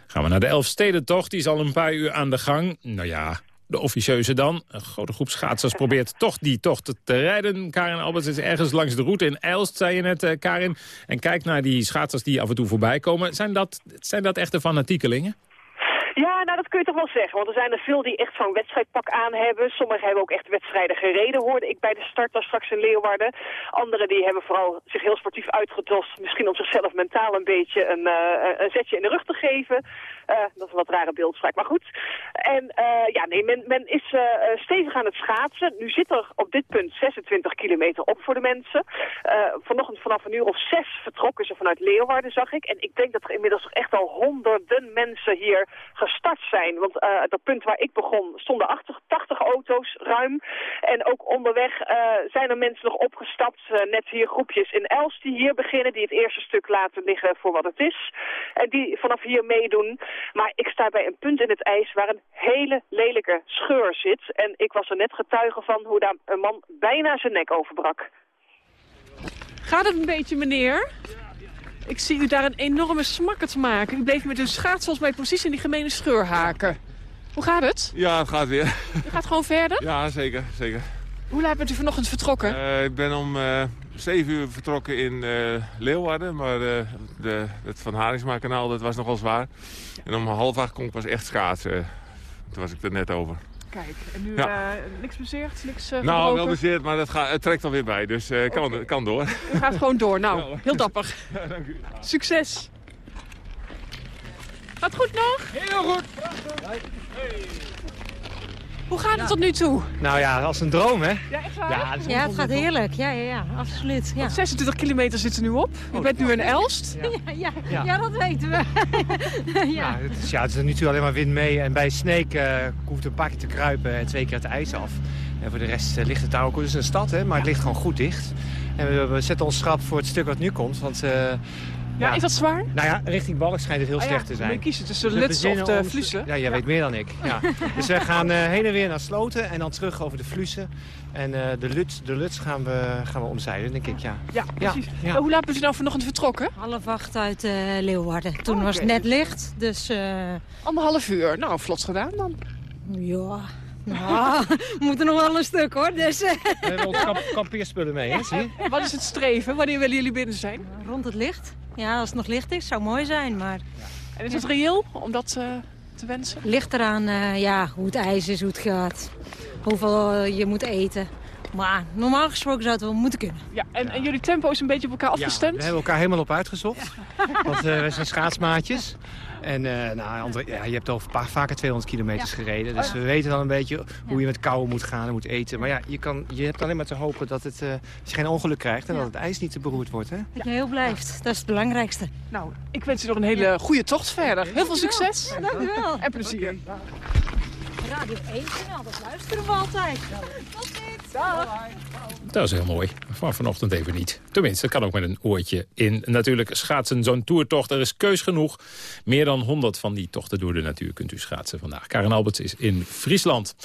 Gaan we naar de Elfstedentocht. Die is al een paar uur aan de gang. Nou ja, de officieuze dan. Een grote groep schaatsers probeert toch die tocht te rijden. Karin Alberts is ergens langs de route in Elst, zei je net, uh, Karin. En kijk naar die schaatsers die af en toe voorbij komen. Zijn dat, zijn dat echte fanatiekelingen? Ja, nou dat kun je toch wel zeggen. Want er zijn er veel die echt zo'n wedstrijdpak aan hebben. Sommigen hebben ook echt wedstrijden gereden, hoorde ik bij de start daar straks in Leeuwarden. Anderen die hebben vooral zich heel sportief uitgedost. Misschien om zichzelf mentaal een beetje een, uh, een zetje in de rug te geven. Uh, dat is een wat rare beeldspraak, maar goed. En uh, ja, nee, men, men is stevig aan het schaatsen. Nu zit er op dit punt 26 kilometer op voor de mensen. vanochtend vanaf een uur of zes vertrokken ze vanuit Leeuwarden, zag ik. En ik denk dat er inmiddels echt al honderden mensen hier gestart zijn. Want dat punt waar ik begon stonden 80, 80 auto's ruim. En ook onderweg zijn er mensen nog opgestapt. net hier groepjes in Els die hier beginnen. Die het eerste stuk laten liggen voor wat het is. En die vanaf hier meedoen. Maar ik sta bij een punt in het ijs waar een hele lelijke scheur zit. En ik was er net getuige van hoe daar een man bijna zijn nek overbrak. Gaat het een beetje, meneer? Ik zie u daar een enorme smakkert maken. U bleef met uw schaats volgens mij precies in die gemene scheur haken. Hoe gaat het? Ja, het gaat weer. U gaat gewoon verder? Ja, zeker. zeker. Hoe laat bent u vanochtend vertrokken? Uh, ik ben om uh, 7 uur vertrokken in uh, Leeuwarden. Maar de, het Van Haringsma-kanaal dat was nogal zwaar. En om half acht kon ik pas echt schaatsen. Toen was ik er net over. Kijk, en nu ja. niks bezeerd? Niks, nou, wel bezeerd, maar dat gaat, het trekt alweer bij. Dus okay. kan, kan door. U gaat gewoon door. Nou, heel dapper. Ja, dank u. Succes. Gaat goed nog? Heel goed. Hey. Hoe gaat het ja. tot nu toe? Nou ja, als een droom, hè? Ja, echt waar? Ja, ja het gaat heerlijk. Ja, ja, ja, absoluut. Ja. 26 kilometer zit er nu op. U oh, bent nu in Elst. Ja, ja, ja. ja dat weten we. ja. het, is, ja, het is nu toe alleen maar wind mee. En bij Sneek uh, hoeft een paar keer te kruipen en twee keer het ijs af. En voor de rest uh, ligt het daar ook. Het is een stad, hè, maar het ligt gewoon goed dicht. En we, we zetten ons schrap voor het stuk wat nu komt. Want uh, ja, is dat zwaar? Nou ja, richting Balk schijnt het heel ah, slecht ja, te zijn. We kiezen tussen de Luts of de Flussen. Ja, jij weet meer dan ik. Ja. dus we gaan uh, heen en weer naar Sloten en dan terug over de Flussen. En uh, de, Luts, de Luts gaan we, gaan we omzeilen, denk ik, ja. Ja, precies. Hoe laat bent u nou vanochtend vertrokken? Half acht uit uh, Leeuwarden. Toen oh, was het net licht, dus... Anderhalf uur. Nou, vlot gedaan dan. Ja, nou, we moeten nog wel een stuk hoor. Dus. We hebben ons kamp kampeerspullen mee, hè? Zie je? Wat is het streven? Wanneer willen jullie binnen zijn? Rond het licht. Ja, als het nog licht is, zou mooi zijn. Maar... En is het reëel om dat uh, te wensen? Ligt eraan uh, ja, hoe het ijs is, hoe het gaat. Hoeveel je moet eten. Maar normaal gesproken zou het wel moeten kunnen. Ja, en, en jullie tempo is een beetje op elkaar afgestemd? we hebben elkaar helemaal op uitgezocht. Want uh, we zijn schaatsmaatjes. En uh, nou, André, ja, je hebt al paar, vaker 200 kilometers gereden. Dus we weten dan een beetje hoe je met kou moet gaan en moet eten. Maar ja, je, kan, je hebt alleen maar te hopen dat, het, uh, dat je geen ongeluk krijgt... en dat het ijs niet te beroerd wordt. Hè? Dat je heel blijft. Dat is het belangrijkste. Nou, ik wens je nog een hele goede tocht verder. Heel veel succes. Ja, dank u wel. En plezier. Okay. Radio 1 kanaal, dat luisteren we altijd. Tot ziens. Dag. Dat is heel mooi. Van vanochtend even niet. Tenminste, het kan ook met een oortje in. Natuurlijk schaatsen zo'n toertocht. Er is keus genoeg. Meer dan 100 van die tochten door de natuur kunt u schaatsen vandaag. Karen Alberts is in Friesland.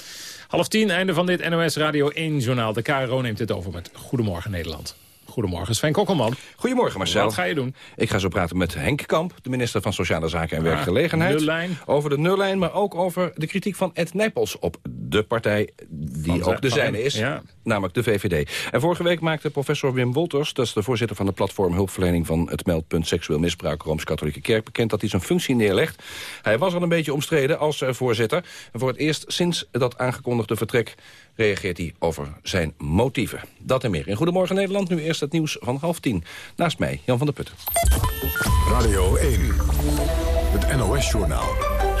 Half tien, einde van dit NOS Radio 1-journaal. De KRO neemt het over met Goedemorgen Nederland. Goedemorgen, Sven Kokkelman. Goedemorgen, Marcel. Wat ga je doen? Ik ga zo praten met Henk Kamp, de minister van Sociale Zaken en Werkgelegenheid. Nullijn. Over de nullijn, maar ook over de kritiek van Ed Nijpels op de partij die Van ook de zijn- zijne is, ja. namelijk de VVD. En vorige week maakte professor Wim Wolters, dat is de voorzitter van de platform hulpverlening van het meldpunt seksueel misbruik Rooms-Katholieke Kerk, bekend dat hij zijn functie neerlegt. Hij was al een beetje omstreden als eh, voorzitter. En voor het eerst sinds dat aangekondigde vertrek reageert hij over zijn motieven. Dat en meer. In Goedemorgen Nederland, nu eerst het nieuws van half tien. Naast mij, Jan van der Putten. Radio 1, het NOS-journaal.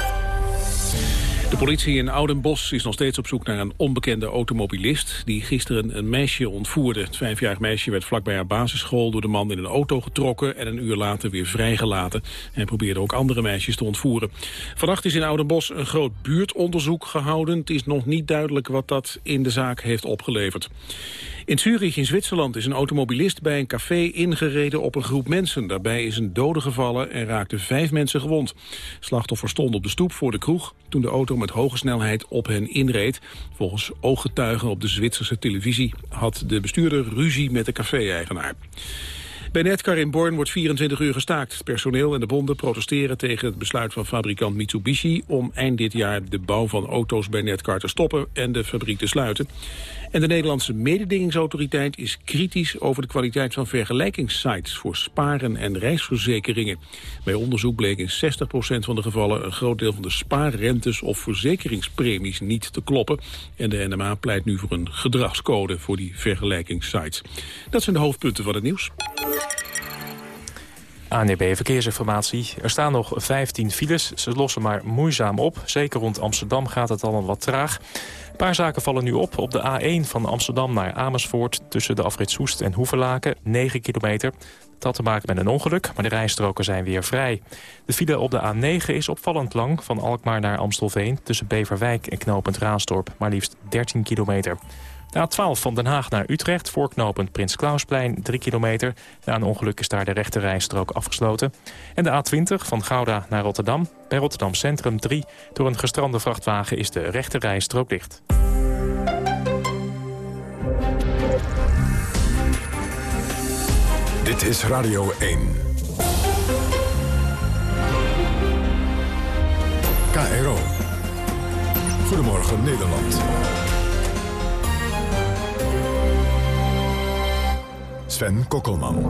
De politie in Oudenbos is nog steeds op zoek naar een onbekende automobilist... die gisteren een meisje ontvoerde. Het vijfjarig meisje werd vlakbij haar basisschool door de man in een auto getrokken... en een uur later weer vrijgelaten. Hij probeerde ook andere meisjes te ontvoeren. Vannacht is in Oudenbos een groot buurtonderzoek gehouden. Het is nog niet duidelijk wat dat in de zaak heeft opgeleverd. In Zurich in Zwitserland is een automobilist bij een café ingereden op een groep mensen. Daarbij is een dode gevallen en raakten vijf mensen gewond. Slachtoffers stonden op de stoep voor de kroeg toen de auto met hoge snelheid op hen inreed. Volgens ooggetuigen op de Zwitserse televisie had de bestuurder ruzie met de café-eigenaar. Bij Netcar in Born wordt 24 uur gestaakt. Personeel en de bonden protesteren tegen het besluit van fabrikant Mitsubishi... om eind dit jaar de bouw van auto's bij Netcar te stoppen en de fabriek te sluiten. En de Nederlandse mededingingsautoriteit is kritisch over de kwaliteit van vergelijkingssites voor sparen en reisverzekeringen. Bij onderzoek bleek in 60% van de gevallen een groot deel van de spaarrentes of verzekeringspremies niet te kloppen. En de NMA pleit nu voor een gedragscode voor die vergelijkingssites. Dat zijn de hoofdpunten van het nieuws. ANEB Verkeersinformatie. Er staan nog 15 files. Ze lossen maar moeizaam op. Zeker rond Amsterdam gaat het al wat traag. Een paar zaken vallen nu op. Op de A1 van Amsterdam naar Amersfoort... tussen de afrit Soest en Hoevelaken, 9 kilometer. Dat had te maken met een ongeluk, maar de rijstroken zijn weer vrij. De file op de A9 is opvallend lang. Van Alkmaar naar Amstelveen tussen Beverwijk en knooppunt Raasdorp. Maar liefst 13 kilometer. De A12 van Den Haag naar Utrecht, voorknopend Prins Klausplein, 3 kilometer. Na een ongeluk is daar de rechte rijstrook afgesloten. En de A20 van Gouda naar Rotterdam, bij Rotterdam Centrum 3. Door een gestrande vrachtwagen is de rechte rijstrook dicht. Dit is Radio 1. KRO. Goedemorgen Nederland. Sven Kokkelman.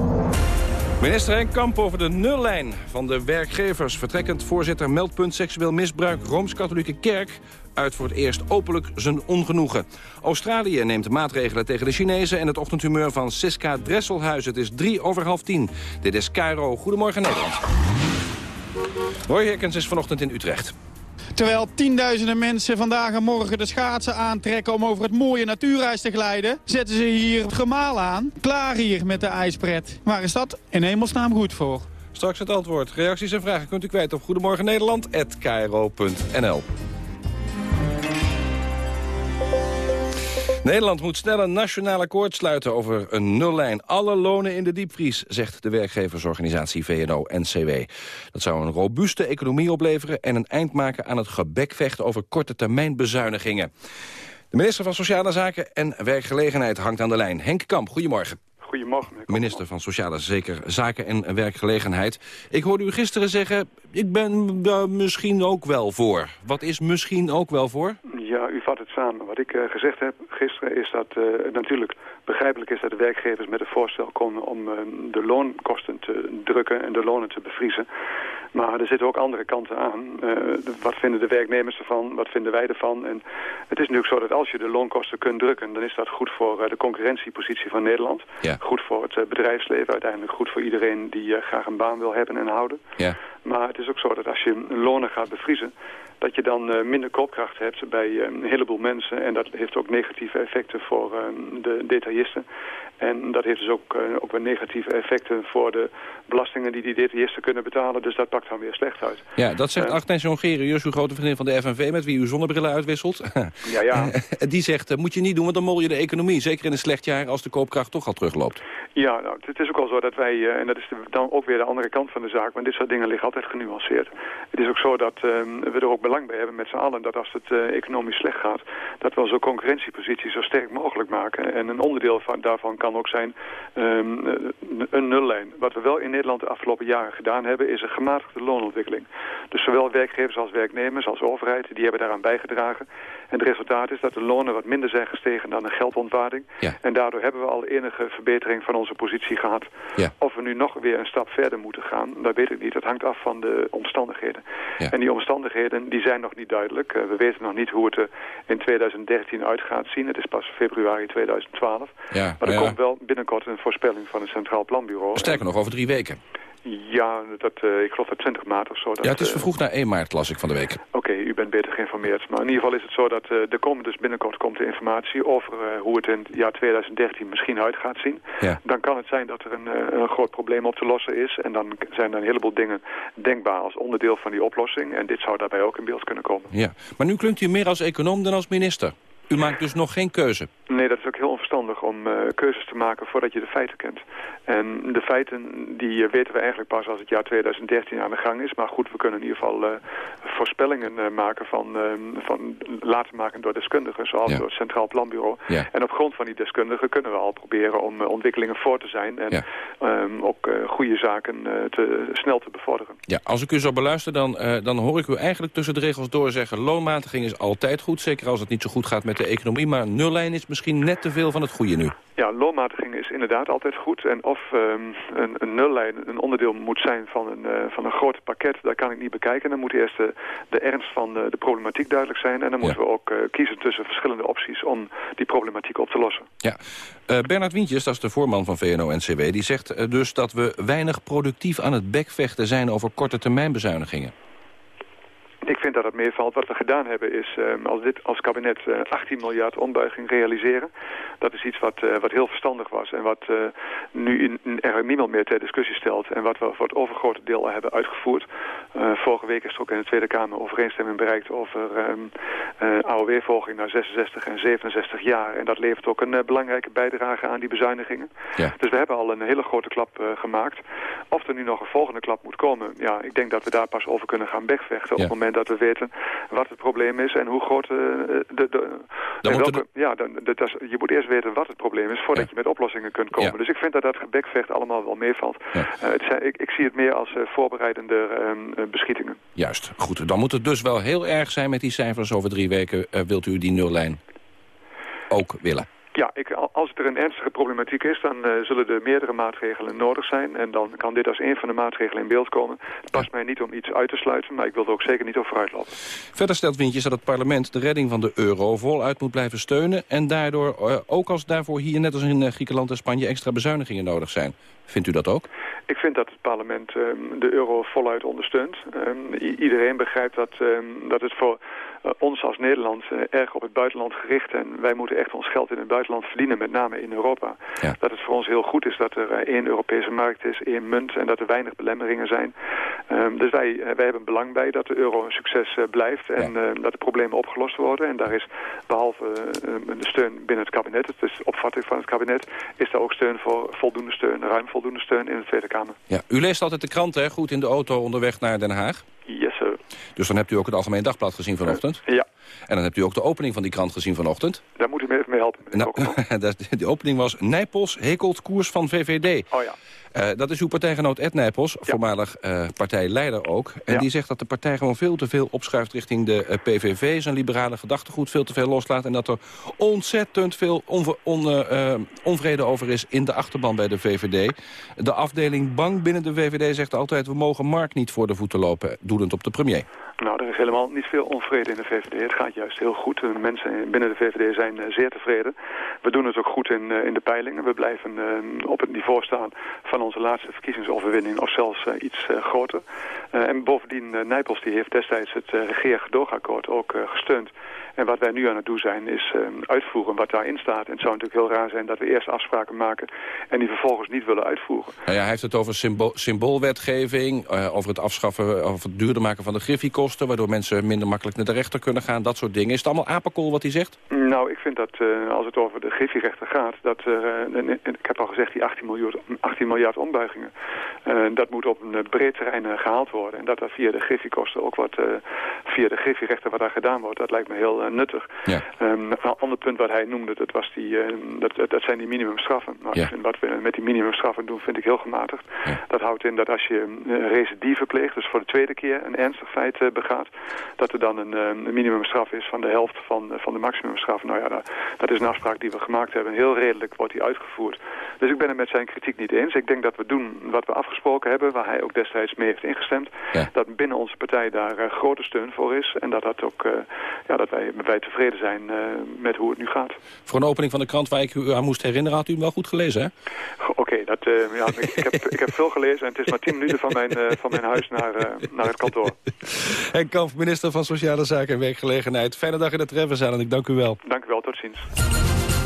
Minister Henk Kamp over de nullijn van de werkgevers. Vertrekkend voorzitter meldpunt seksueel misbruik Rooms-Katholieke Kerk uit voor het eerst openlijk zijn ongenoegen. Australië neemt maatregelen tegen de Chinezen... en het ochtendhumeur van Siska Dresselhuis. Het is drie over half tien. Dit is Cairo. Goedemorgen Nederland. Roy Herkens is vanochtend in Utrecht. Terwijl tienduizenden mensen vandaag en morgen de schaatsen aantrekken om over het mooie natuurijs te glijden, zetten ze hier gemaal aan. Klaar hier met de ijspret. Waar is dat in hemelsnaam goed voor? Straks het antwoord. Reacties en vragen kunt u kwijt op Goedemorgen Nederland moet snel een nationaal akkoord sluiten over een nullijn. Alle lonen in de diepvries, zegt de werkgeversorganisatie VNO-NCW. Dat zou een robuuste economie opleveren... en een eind maken aan het gebekvecht over korte termijn bezuinigingen. De minister van Sociale Zaken en Werkgelegenheid hangt aan de lijn. Henk Kamp, goedemorgen. Goedemorgen. Minister van Sociale Zeker Zaken en Werkgelegenheid. Ik hoorde u gisteren zeggen, ik ben daar misschien ook wel voor. Wat is misschien ook wel voor? Ja, u vat het samen. Wat ik eh, gezegd heb gisteren is dat uh, het natuurlijk begrijpelijk is dat de werkgevers met een voorstel komen om uh, de loonkosten te drukken en de lonen te bevriezen. Maar er zitten ook andere kanten aan. wat vinden de werknemers ervan? Wat vinden wij ervan? En het is natuurlijk zo dat als je de loonkosten kunt drukken, dan is dat goed voor de concurrentiepositie van Nederland. Ja. Goed voor het bedrijfsleven, uiteindelijk goed voor iedereen die graag een baan wil hebben en houden. Ja. Maar het is ook zo dat als je lonen gaat bevriezen, dat je dan uh, minder koopkracht hebt bij uh, een heleboel mensen. En dat heeft ook negatieve effecten voor uh, de detailisten. En dat heeft dus ook, ook weer negatieve effecten voor de belastingen die die detailisten kunnen betalen. Dus dat pakt dan weer slecht uit. Ja, dat zegt Agnes Jongerius, uw grote vriendin van de FNV... met wie u zonnebrillen uitwisselt. Ja, ja. die zegt, moet je niet doen, want dan mol je de economie. Zeker in een slecht jaar als de koopkracht toch al terugloopt. Ja, nou, het is ook al zo dat wij, en dat is dan ook weer de andere kant van de zaak... want dit soort dingen liggen altijd genuanceerd. Het is ook zo dat we er ook belang bij hebben met z'n allen... dat als het uh, economisch slecht gaat, dat we onze concurrentiepositie zo sterk mogelijk maken. En een onderdeel van, daarvan kan ook zijn um, een nullijn. Wat we wel in Nederland de afgelopen jaren gedaan hebben... is een gematigde loonontwikkeling. Dus zowel werkgevers als werknemers als overheid... die hebben daaraan bijgedragen. En het resultaat is dat de lonen wat minder zijn gestegen dan een geldontwaarding. Ja. En daardoor hebben we al enige verbetering van onze positie gehad. Ja. Of we nu nog weer een stap verder moeten gaan, dat weet ik niet. Dat hangt af van de omstandigheden. Ja. En die omstandigheden die zijn nog niet duidelijk. Uh, we weten nog niet hoe het er in 2013 uit gaat zien. Het is pas februari 2012. Ja, maar er ja. komt wel binnenkort een voorspelling van het Centraal Planbureau. Sterker nog, over drie weken. Ja, dat, uh, ik geloof dat 20 maart of zo. Dat, ja, het is vervroegd naar 1 maart, las ik van de week. Oké, okay, u bent beter geïnformeerd. Maar in ieder geval is het zo dat uh, er komt dus binnenkort komt de informatie over hoe het in het jaar 2013 misschien uit gaat zien. Ja. Dan kan het zijn dat er een, een groot probleem op te lossen is. En dan zijn er een heleboel dingen denkbaar als onderdeel van die oplossing. En dit zou daarbij ook in beeld kunnen komen. Ja, maar nu klinkt u meer als econoom dan als minister. U maakt dus nog geen keuze. Nee, dat is ook heel om uh, keuzes te maken voordat je de feiten kent. En de feiten die uh, weten we eigenlijk pas als het jaar 2013 aan de gang is. Maar goed, we kunnen in ieder geval uh, voorspellingen maken van, van laten maken door deskundigen, zoals ja. door het Centraal Planbureau. Ja. En op grond van die deskundigen kunnen we al proberen om ontwikkelingen voor te zijn en ja. um, ook goede zaken te, snel te bevorderen. Ja, als ik u zo beluister, dan, dan hoor ik u eigenlijk tussen de regels door zeggen... loonmatiging is altijd goed, zeker als het niet zo goed gaat met de economie... maar nullijn is misschien net te veel van het goede nu. Ja, loonmatiging is inderdaad altijd goed. En of um, een, een nullijn een onderdeel moet zijn van een, uh, van een groot pakket, dat kan ik niet bekijken. Dan moet eerst de, de ernst van de, de problematiek duidelijk zijn. En dan moeten we ook uh, kiezen tussen verschillende opties om die problematiek op te lossen. Ja, uh, Bernard Wientjes, dat is de voorman van VNO-NCW, die zegt dus dat we weinig productief aan het bekvechten zijn over korte termijn bezuinigingen. Ik dat het meevalt. Wat we gedaan hebben is um, als, dit, als kabinet uh, 18 miljard ombuiging realiseren. Dat is iets wat, uh, wat heel verstandig was en wat uh, nu in, er niemand meer ter discussie stelt. En wat we voor het overgrote deel hebben uitgevoerd. vorige week is er ook in de Tweede Kamer overeenstemming bereikt over um, AOW-volging naar 66 en 67 jaar. En dat levert ook een belangrijke bijdrage aan die bezuinigingen. Ja. Dus we hebben al een hele grote klap gemaakt. Of er nu nog een volgende klap moet komen. Ja, ik denk dat we daar pas over kunnen gaan bekvechten op het moment dat we weten wat het probleem is en hoe groot uh, de... de dan welke, de... Ja, dan, dat is, je moet eerst weten wat het probleem is voordat ja. je met oplossingen kunt komen. Ja. Dus ik vind dat dat gebekvecht allemaal wel meevalt. Ja. Het zijn, ik, ik, zie het meer als uh, voorbereidende um, beschietingen. Juist, goed. Dan moet het dus wel heel erg zijn met die cijfers over drie weken. wilt u die nullijn ook willen? Ja, ik, als er een ernstige problematiek is, dan uh, zullen er meerdere maatregelen nodig zijn. En dan kan dit als een van de maatregelen in beeld komen. Het past mij niet om iets uit te sluiten, maar ik wil er ook zeker niet over vooruitlopen. Verder stelt Wintjes dat het parlement de redding van de euro voluit moet blijven steunen. En daardoor, uh, ook als daarvoor hier, net als in uh, Griekenland en Spanje, extra bezuinigingen nodig zijn. Vindt u dat ook? Ik vind dat het parlement um, de euro voluit ondersteunt. Um, iedereen begrijpt dat, um, dat het voor uh, ons als Nederland uh, erg op het buitenland gericht... en wij moeten echt ons geld in het buitenland verdienen, met name in Europa. Ja. Dat het voor ons heel goed is dat er uh, één Europese markt is, één munt... en dat er weinig belemmeringen zijn. dus wij, wij hebben belang bij dat de euro een succes blijft... en ja. dat de problemen opgelost worden. En daar is behalve de steun binnen het kabinet, het is opvatting van het kabinet... is daar ook steun voor voldoende steun, ruim voldoende steun in de Tweede Kamer. Ja, u leest altijd de krant, hè? Goed in de auto onderweg naar Den Haag. Yes, sir. Dus dan hebt u ook het Algemeen Dagblad gezien vanochtend? Uh, ja. En dan hebt u ook de opening van die krant gezien vanochtend? Daar moet u me even mee helpen. Nou, die opening was Nijpels hekelt koers van VVD. Oh ja. Eh, dat is uw partijgenoot Ed Nijpels, voormalig uh, partijleider ook. En die zegt dat de partij gewoon veel te veel opschuift richting de uh, PVV. Zijn liberale gedachtegoed veel te veel loslaat. En dat er ontzettend veel on, onvrede over is in de achterban bij de VVD. De afdeling Bang binnen de VVD zegt altijd... we mogen Mark niet voor de voeten lopen, doelend op de premier. Nou, er is helemaal niet veel onvrede in de VVD. Het gaat juist heel goed. De mensen binnen de VVD zijn zeer tevreden. We doen het ook goed in, in de peilingen. We blijven op het niveau staan van onze laatste verkiezingsoverwinning... of zelfs iets groter. en bovendien, Nijpels die heeft destijds het regeergedoogakkoord ook gesteund. En wat wij nu aan het doen zijn is uh, uitvoeren wat daarin staat. En het zou natuurlijk heel raar zijn dat we eerst afspraken maken en die vervolgens niet willen uitvoeren. Nou ja, hij heeft het over symbool, symboolwetgeving, uh, over het afschaffen of het duurder maken van de griffiekosten, waardoor mensen minder makkelijk naar de rechter kunnen gaan, dat soort dingen. Is het allemaal apenkool wat hij zegt? Nou, ik vind dat uh, als het over de griffierechten gaat, dat, ik heb al gezegd die 18 miljard, 18 miljard ombuigingen, dat moet op een breed terrein gehaald worden. En dat dat via de griffiekosten ook wat, via de griffierechten wat daar gedaan wordt, dat lijkt me heel nuttig. Ja. Um, een ander punt wat hij noemde, dat, was die, dat, dat zijn die minimumstraffen. Nou, ja. Wat we met die minimumstraffen doen, vind ik heel gematigd. Ja. Dat houdt in dat als je een recidive pleegt, dus voor de tweede keer een ernstig feit begaat, dat er dan een, een, minimumstraf is van de helft van, van de maximumstraf. Nou ja, dat, dat, is een afspraak die we gemaakt hebben. Heel redelijk wordt die uitgevoerd. Dus ik ben het met zijn kritiek niet eens. Ik denk dat we doen wat we afgesproken hebben, waar hij ook destijds mee heeft ingestemd. Dat binnen onze partij daar uh, grote steun voor is. En dat, dat, ook, ja, dat wij wij tevreden zijn uh, met hoe het nu gaat. Voor een opening van de krant waar ik u aan moest herinneren... had u hem wel goed gelezen, hè? Oké, okay, dat ja, ik, ik, heb, ik heb veel gelezen... en het is maar tien minuten van mijn, van mijn huis naar, naar het kantoor. Henk Kamp, minister van Sociale Zaken en Werkgelegenheid. Fijne dag in het treffen zijn en ik dank u wel. Dank u wel, tot ziens.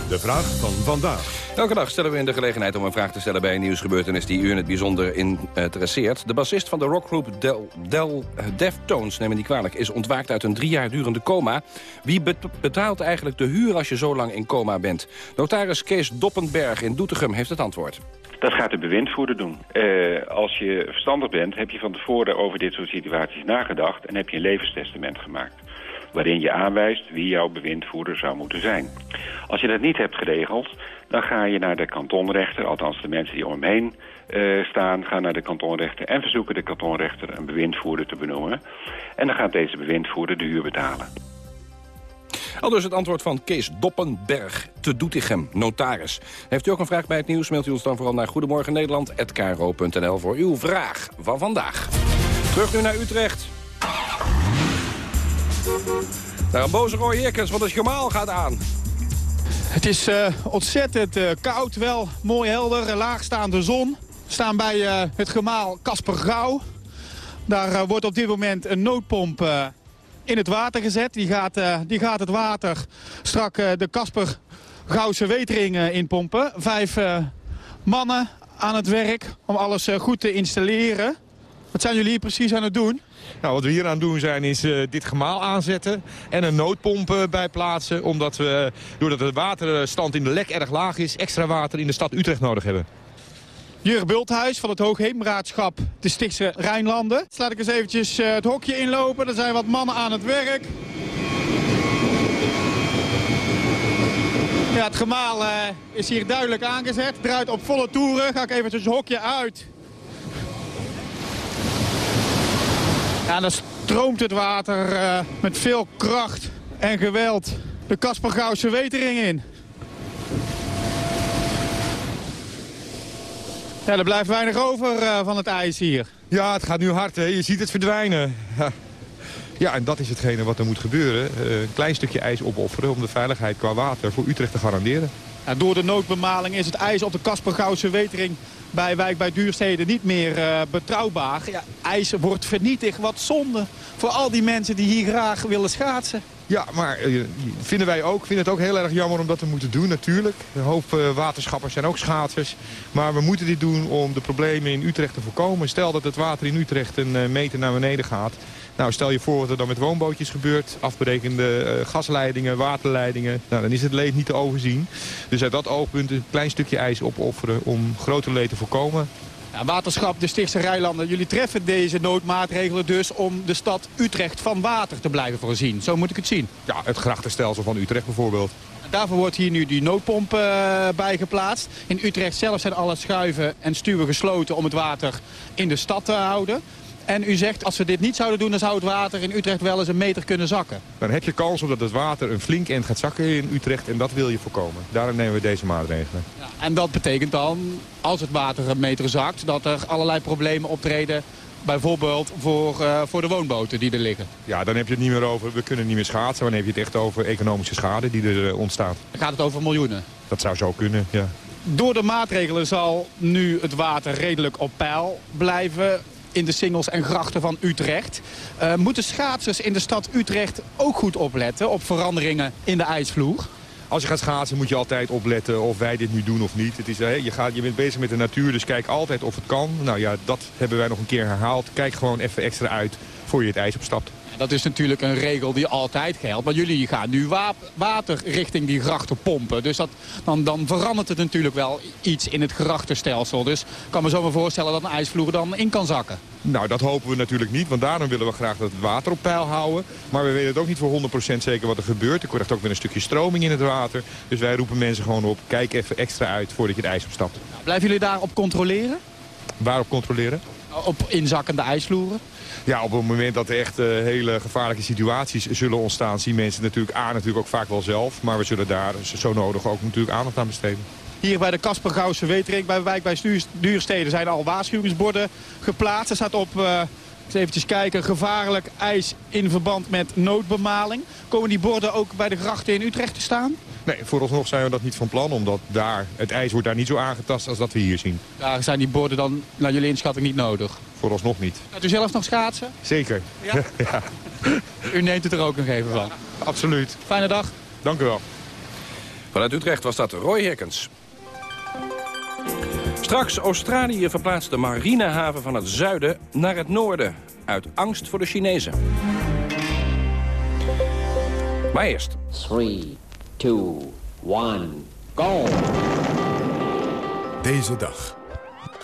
De vraag van vandaag. Elke dag stellen we in de gelegenheid om een vraag te stellen bij een nieuwsgebeurtenis die u in het bijzonder interesseert. De bassist van de rockgroep Del, Del Deftones, neem me niet kwalijk, is ontwaakt uit een drie jaar durende coma. Wie betaalt eigenlijk de huur als je zo lang in coma bent? Notaris Kees Doppenberg in Doetinchem heeft het antwoord. Dat gaat de bewindvoerder doen. Uh, als je verstandig bent, heb je van tevoren over dit soort situaties nagedacht... en heb je een levenstestament gemaakt waarin je aanwijst wie jouw bewindvoerder zou moeten zijn. Als je dat niet hebt geregeld, dan ga je naar de kantonrechter, althans de mensen die om hem heen uh, staan, gaan naar de kantonrechter en verzoeken de kantonrechter een bewindvoerder te benoemen. En dan gaat deze bewindvoerder de huur betalen. Al dus het antwoord van Kees Doppenberg te Doetinchem, notaris. Heeft u ook een vraag bij het nieuws, mailt u ons dan vooral naar Goedemorgen Nederland@kro.nl voor uw vraag van vandaag. Terug nu naar Utrecht. Naar een boze Roy Heerkens, want het gemaal gaat aan. Het is uh, ontzettend uh, koud, wel mooi helder, laagstaande zon. We staan bij uh, het gemaal Kasper Gauw. Daar wordt op dit moment een noodpomp in het water gezet. Die gaat, die gaat het water strak de Kasper Gouwse wetering inpompen. Vijf mannen aan het werk om alles goed te installeren. Wat zijn jullie hier precies aan het doen? Nou, wat we hier aan doen zijn is uh, dit gemaal aanzetten en een noodpomp uh, bij plaatsen. Omdat we, doordat de waterstand in de lek erg laag is, extra water in de stad Utrecht nodig hebben. Jurg Bulthuis van het Hoogheemraadschap de Stichtse Rijnlanden. Dus laat ik eens eventjes het hokje inlopen. Er zijn wat mannen aan het werk. Ja, het gemaal is hier duidelijk aangezet. Draait op volle toeren. Ga ik eventjes het hokje uit. Ja, dan stroomt het water uh, met veel kracht en geweld de Kaspergouwse wetering in. Ja, er blijft weinig over uh, van het ijs hier. Ja, het gaat nu hard. Hè. Je ziet het verdwijnen. Ja. en dat is hetgene wat er moet gebeuren. Uh, een klein stukje ijs opofferen om de veiligheid qua water voor Utrecht te garanderen. Ja, door de noodbemaling is het ijs op de Kaspergouwse wetering bij Wijk bij Duurstede niet meer uh, betrouwbaar. Ja, ijs wordt vernietigd. Wat zonde voor al die mensen die hier graag willen schaatsen. Ja, maar uh, vinden wij ook. vinden het ook heel erg jammer om dat te moeten doen natuurlijk. Een hoop uh, waterschappers zijn ook schaatsers. Maar we moeten dit doen om de problemen in Utrecht te voorkomen. Stel dat het water in Utrecht een meter naar beneden gaat. Nou, stel je voor wat er dan met woonbootjes gebeurt. Afbrekende uh, gasleidingen, waterleidingen. Nou, dan is het leed niet te overzien. Dus uit dat oogpunt een klein stukje ijs opofferen om groter leed te voorkomen. Ja, waterschap, de Stichtse Rijlanden, jullie treffen deze noodmaatregelen dus om de stad Utrecht van water te blijven voorzien. Zo moet ik het zien. Ja, het grachtenstelsel van Utrecht bijvoorbeeld. Daarvoor wordt hier nu die noodpomp uh, bij geplaatst. In Utrecht zelf zijn alle schuiven en stuwen gesloten om het water in de stad te houden. En u zegt, als we dit niet zouden doen, dan zou het water in Utrecht wel eens een meter kunnen zakken. Dan heb je kans op dat het water een flink eind gaat zakken in Utrecht. En dat wil je voorkomen. Daarom nemen we deze maatregelen. Ja, en dat betekent dan, als het water een meter zakt, dat er allerlei problemen optreden Bijvoorbeeld voor, uh, voor de woonboten die er liggen. Ja, dan heb je het niet meer over, we kunnen niet meer schaatsen. Dan heb je het echt over economische schade die er uh, ontstaat. Dan gaat het over miljoenen? Dat zou zo kunnen, ja. Door de maatregelen zal nu het water redelijk op peil blijven in de singles en grachten van Utrecht. Uh, moeten schaatsers in de stad Utrecht ook goed opletten op veranderingen in de ijsvloer? Als je gaat schaatsen moet je altijd opletten of wij dit nu doen of niet. Het is, hè, je, gaat, je bent bezig met de natuur, dus kijk altijd of het kan. Nou ja, dat hebben wij nog een keer herhaald. Kijk gewoon even extra uit voor je het ijs opstapt. Dat is natuurlijk een regel die altijd geldt. Maar jullie gaan nu water richting die grachten pompen. Dus dat, dan, dan verandert het natuurlijk wel iets in het grachtenstelsel. Dus ik kan me zo maar voorstellen dat een ijsvloer dan in kan zakken. Nou, dat hopen we natuurlijk niet, want daarom willen we graag dat het water op peil houden. Maar we weten het ook niet voor 100% zeker wat er gebeurt. Er krijgt ook weer een stukje stroming in het water. Dus wij roepen mensen gewoon op, kijk even extra uit voordat je het ijs opstapt. Blijven jullie daarop controleren? Waarop controleren? Op inzakkende ijsvloeren? Ja, op het moment dat er echt uh, hele gevaarlijke situaties zullen ontstaan... zien mensen natuurlijk A natuurlijk ook vaak wel zelf. Maar we zullen daar zo nodig ook natuurlijk aandacht aan besteden. Hier bij de Kasper Gouwse Wetering bij Wijk bij Duursteden zijn al waarschuwingsborden geplaatst. Er staat op, uh, eens eventjes kijken, gevaarlijk ijs in verband met noodbemaling. Komen die borden ook bij de grachten in Utrecht te staan? Nee, vooralsnog zijn we dat niet van plan, omdat daar, het ijs wordt daar niet zo aangetast als dat we hier zien. Daar zijn die borden dan naar jullie inschatting niet nodig? Vooralsnog niet. Gaat u zelf nog schaatsen? Zeker. Ja? ja. U neemt het er ook nog even van? Absoluut. Fijne dag. Dank u wel. Vanuit Utrecht was dat Roy Herkens. Straks Australië verplaatst de marinehaven van het zuiden naar het noorden. Uit angst voor de Chinezen. Maar eerst. 3, 2, 1, go! Deze dag.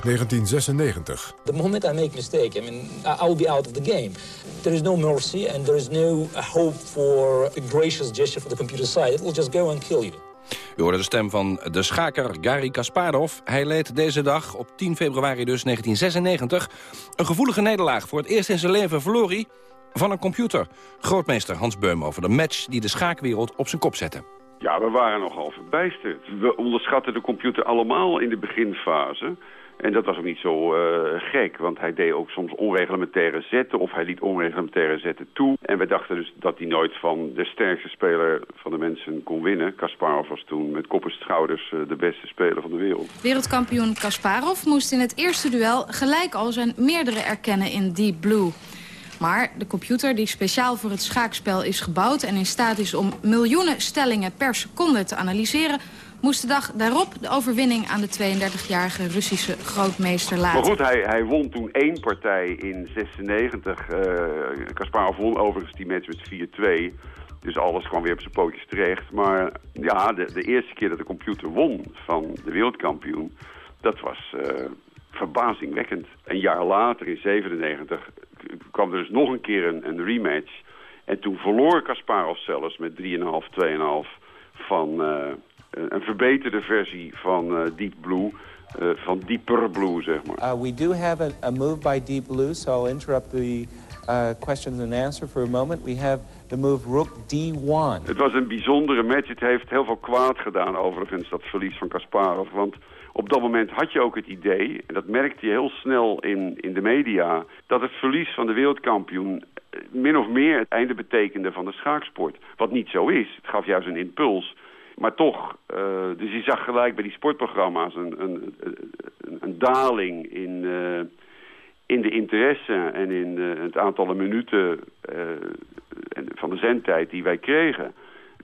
1996. The moment I make a mistake, I mean, I will be out of the game. There is no mercy and there is no hope for a gracious gesture for the computer side. It will just go and kill you. U hoorde de stem van de schaker Gary Kasparov. Hij leed deze dag, op 10 februari dus 1996... een gevoelige nederlaag. Voor het eerst in zijn leven verloor hij van een computer. Grootmeester Hans Beum over de match die de schaakwereld op zijn kop zette. Ja, we waren nogal verbijsterd. We onderschatten de computer allemaal in de beginfase... En dat was ook niet zo uh, gek, want hij deed ook soms onreglementaire zetten... of hij liet onreglementaire zetten toe. En we dachten dus dat hij nooit van de sterkste speler van de mensen kon winnen. Kasparov was toen met kop en schouders uh, de beste speler van de wereld. Wereldkampioen Kasparov moest in het eerste duel gelijk al zijn meerdere erkennen in Deep Blue. Maar de computer die speciaal voor het schaakspel is gebouwd... en in staat is om miljoenen stellingen per seconde te analyseren moest de dag daarop de overwinning aan de 32-jarige Russische grootmeester laten. Maar goed, hij, hij won toen één partij in 96. Uh, Kasparov won overigens die match met 4-2. Dus alles kwam weer op zijn pootjes terecht. Maar ja, de, de, eerste keer dat de computer won van de wereldkampioen... dat was uh, verbazingwekkend. Een jaar later, in 97, kwam er dus nog een keer een, een rematch... En toen verloor Kasparov zelfs met 3,5, 2,5 van, uh, een verbeterde versie van uh, Deep Blue. Uh, van Deeper Blue, zeg maar. Uh, we do have a, a, move by Deep Blue, so I'll interrupt the uh, questions and answer for a moment. We have the move Rook D1. Het was een bijzondere match. Het heeft heel veel kwaad gedaan, overigens, dat verlies van Kasparov. Want op dat moment had je ook het idee, en dat merkte je heel snel in, in de media... dat het verlies van de wereldkampioen min of meer het einde betekende van de schaaksport. Wat niet zo is. Het gaf juist een impuls maar toch, uh, dus je zag gelijk bij die sportprogramma's een, een, een, daling in, uh, in de interesse en in het aantal minuten van de zendtijd die wij kregen.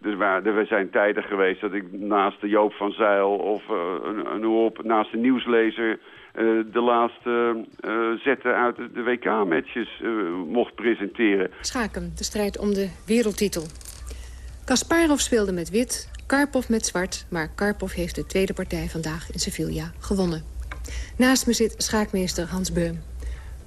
Dus waar, er zijn tijden geweest dat ik naast de Joop van Zeil of een, een op, naast de nieuwslezer de laatste zetten uit de WK-matches mocht presenteren. Schaken, de strijd om de wereldtitel. Kasparov speelde met wit, Karpov met zwart, maar Karpov heeft de tweede partij vandaag in Sevilla gewonnen. Naast me zit schaakmeester Hans Beum.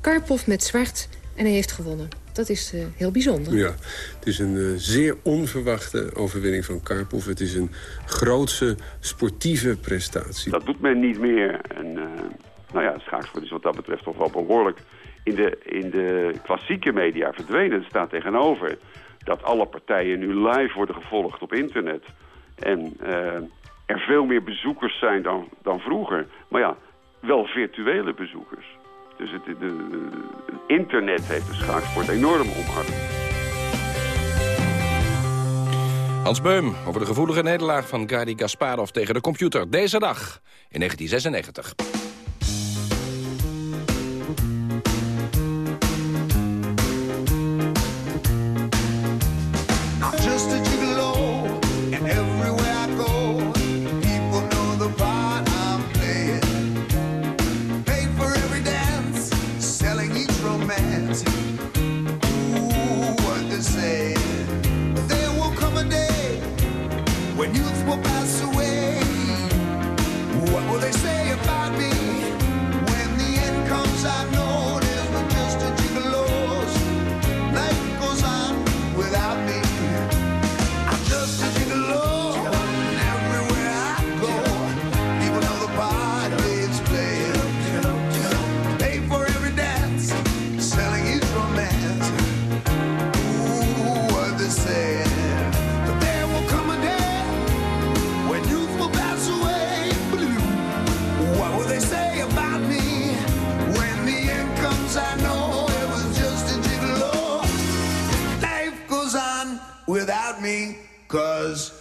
Karpov met zwart en hij heeft gewonnen. Dat is uh, heel bijzonder. Ja, het is een uh, zeer onverwachte overwinning van Karpov. Het is een grootse sportieve prestatie. Dat doet men niet meer. En, uh, nou ja, schaaksport is wat dat betreft toch wel behoorlijk in de, in de klassieke media verdwenen. Het staat tegenover dat alle partijen nu live worden gevolgd op internet. En er veel meer bezoekers zijn dan, dan vroeger. Maar ja, wel virtuele bezoekers. Dus het, de, internet heeft de schaaksport enorm omarmd. Hans Beum over de gevoelige nederlaag van Garry Kasparov tegen de computer deze dag in 1996. Take a chance with me, as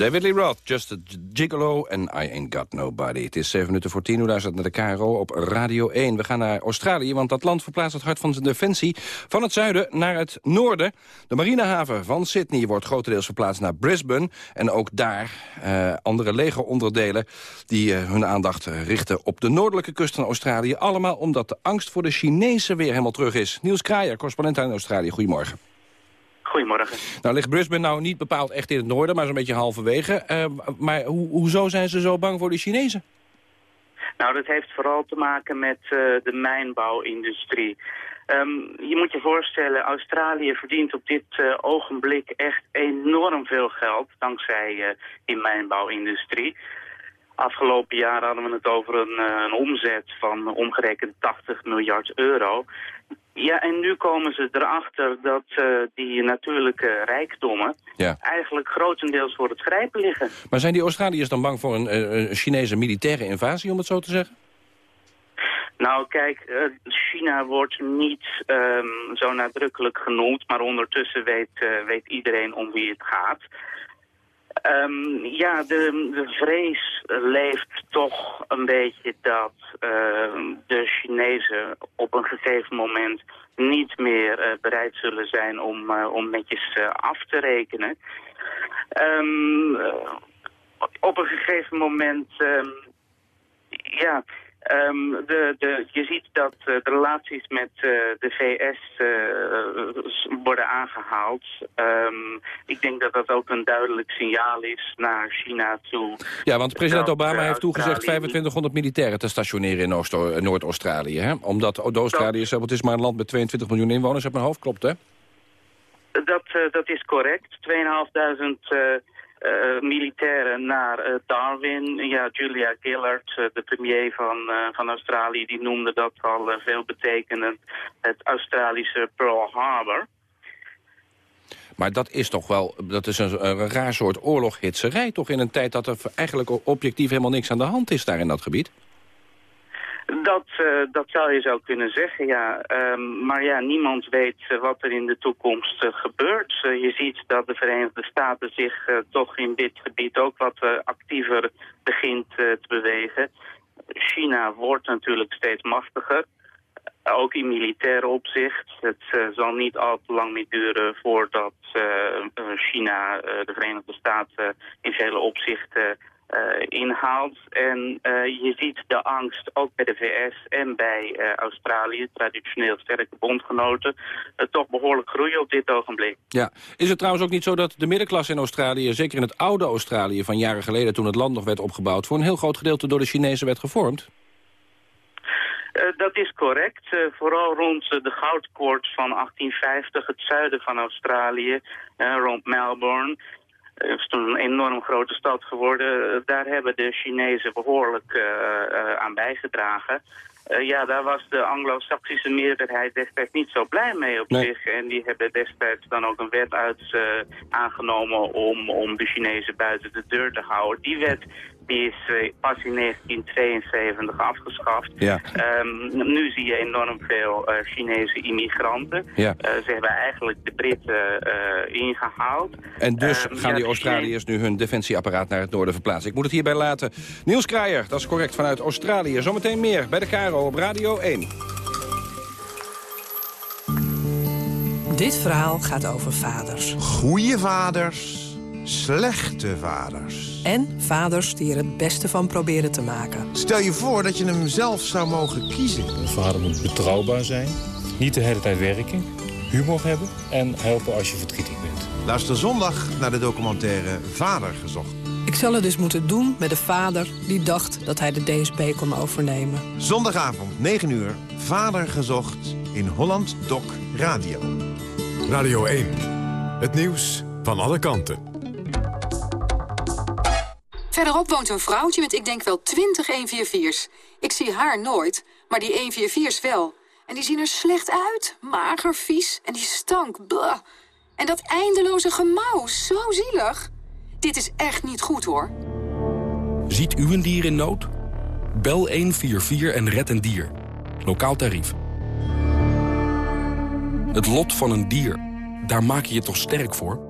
David Lee Roth, Just a Gigolo en I Ain't Got Nobody. Het is 7 minuten voor 10 uur, luistert naar de KRO op Radio 1. We gaan naar Australië, want dat land verplaatst het hart van zijn defensie... van het zuiden naar het noorden. De marinehaven van Sydney wordt grotendeels verplaatst naar Brisbane. En ook daar uh, andere legeronderdelen die uh, hun aandacht richten... op de noordelijke kust van Australië. Allemaal omdat de angst voor de Chinezen weer helemaal terug is. Niels Kraaier, correspondent in Australië. Goedemorgen. Goedemorgen. Nou ligt Brisbane nou niet bepaald echt in het noorden, maar zo'n beetje halverwege. Uh, maar ho hoezo zijn ze zo bang voor de Chinezen? Nou, dat heeft vooral te maken met uh, de mijnbouwindustrie. Um, je moet je voorstellen, Australië verdient op dit uh, ogenblik echt enorm veel geld dankzij die mijnbouwindustrie. Afgelopen jaar hadden we het over een, een omzet van omgerekend 80 miljard euro. Ja, en nu komen ze erachter dat uh, die natuurlijke rijkdommen ja. eigenlijk grotendeels voor het grijpen liggen. Maar zijn die Australiërs dan bang voor een, een Chinese militaire invasie, om het zo te zeggen? Nou, kijk, uh, China wordt niet um, zo nadrukkelijk genoemd, maar ondertussen weet, weet iedereen om wie het gaat. Um, ja, de, de vrees leeft toch een beetje dat uh, de Chinezen op een gegeven moment niet meer uh, bereid zullen zijn om, uh, om netjes af te rekenen. Um, op een gegeven moment, ja, Um, de, de, je ziet dat uh, de relaties met uh, de VS uh, worden aangehaald. Um, ik denk dat dat ook een duidelijk signaal is naar China toe. Ja, want president Obama heeft toegezegd 2500 militairen te stationeren in Noord-Australië. Omdat Australië is, het is maar een land met 22 miljoen inwoners, op mijn hoofd klopt hè? Dat, dat is correct. 2500 uh, militairen naar uh, Darwin. Ja, Julia Gillard, uh, de premier van, van Australië, die noemde dat al veel betekenend het Australische Pearl Harbor. Maar dat is toch wel, dat is een, een raar soort oorloghitserij toch in een tijd dat er eigenlijk objectief helemaal niks aan de hand is daar in dat gebied? Dat, uh, dat zou je zo kunnen zeggen, ja. Um, maar ja, niemand weet uh, wat er in de toekomst uh, gebeurt. je ziet dat de Verenigde Staten zich toch in dit gebied ook wat actiever begint te bewegen. China wordt natuurlijk steeds machtiger. Ook in militair opzicht. Het zal niet al te lang meer duren voordat China de Verenigde Staten in vele opzichten inhaalt. En uh, je ziet de angst ook bij de VS en bij uh, Australië, traditioneel sterke bondgenoten, toch behoorlijk groeien op dit ogenblik. Ja, is het trouwens ook niet zo dat de middenklasse in Australië, zeker in het oude Australië van jaren geleden toen het land nog werd opgebouwd, voor een heel groot gedeelte door de Chinezen werd gevormd? Uh, dat is correct. Uh, vooral rond uh, de goudkoord van 1850, het zuiden van Australië, rond Melbourne. Het is toen een enorm grote stad geworden. Daar hebben de Chinezen behoorlijk uh, uh, aan bijgedragen. Uh, ja, daar was de anglo-saxische meerderheid destijds niet zo blij mee op nee. zich. En die hebben destijds dan ook een wet uit aangenomen om, om de Chinezen buiten de deur te houden. Die wet die is uh, pas in 1972 afgeschaft. Ja. Um, nu zie je enorm veel uh, Chinese immigranten. Ja. Uh, ze hebben eigenlijk de Britten ingehaald. En dus um, gaan ja, die Australiërs nu hun defensieapparaat naar het noorden verplaatsen. Ik moet het hierbij laten. Niels Kraaier, dat is correct, vanuit Australië. Zometeen meer bij de Caro op Radio 1. Dit verhaal gaat over vaders. Goeie vaders slechte vaders. En vaders die er het beste van proberen te maken. Stel je voor dat je hem zelf zou mogen kiezen. Een vader moet betrouwbaar zijn, niet de hele tijd werken, humor hebben en helpen als je verdrietig bent. Luister zondag naar de documentaire Vader gezocht. Ik zal het dus moeten doen met de vader die dacht dat hij de DSB kon overnemen. Zondagavond, 9 uur, Vader gezocht in Holland Doc Radio. Radio 1, het nieuws van alle kanten. Verderop woont een vrouwtje met ik denk wel 20 144's. Ik zie haar nooit, maar die 144's wel. En die zien er slecht uit, mager, vies en die stank. Blah. En dat eindeloze gemauw, zo zielig. Dit is echt niet goed, hoor. Ziet u een dier in nood? Bel 144 en red een dier. Lokaal tarief. Het lot van een dier, daar maak je je toch sterk voor?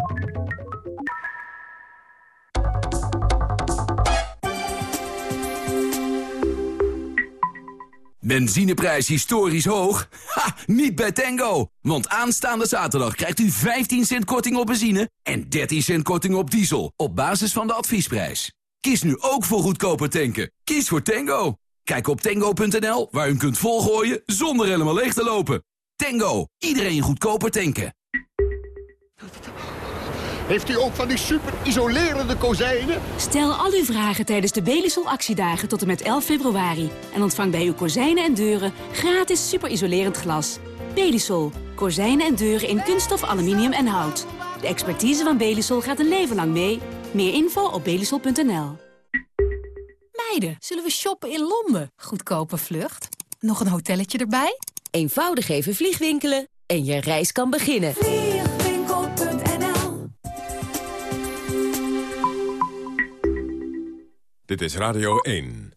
Benzineprijs historisch hoog? Ha, niet bij Tango! Want aanstaande zaterdag krijgt u 15 cent korting op benzine... en 13 cent korting op diesel, op basis van de adviesprijs. Kies nu ook voor goedkoper tanken. Kies voor Tango. Kijk op tango.nl, waar u kunt volgooien zonder helemaal leeg te lopen. Tango, iedereen goedkoper tanken. Heeft u ook van die super isolerende kozijnen? Stel al uw vragen tijdens de Belisol actiedagen tot en met 11 februari. En ontvang bij uw kozijnen en deuren gratis super isolerend glas. Belisol. Kozijnen en deuren in kunststof, aluminium en hout. De expertise van Belisol gaat een leven lang mee. Meer info op belisol.nl. Meiden, zullen we shoppen in Londen? Goedkope vlucht. Nog een hotelletje erbij? Eenvoudig even vliegwinkelen en je reis kan beginnen. Dit is Radio 1.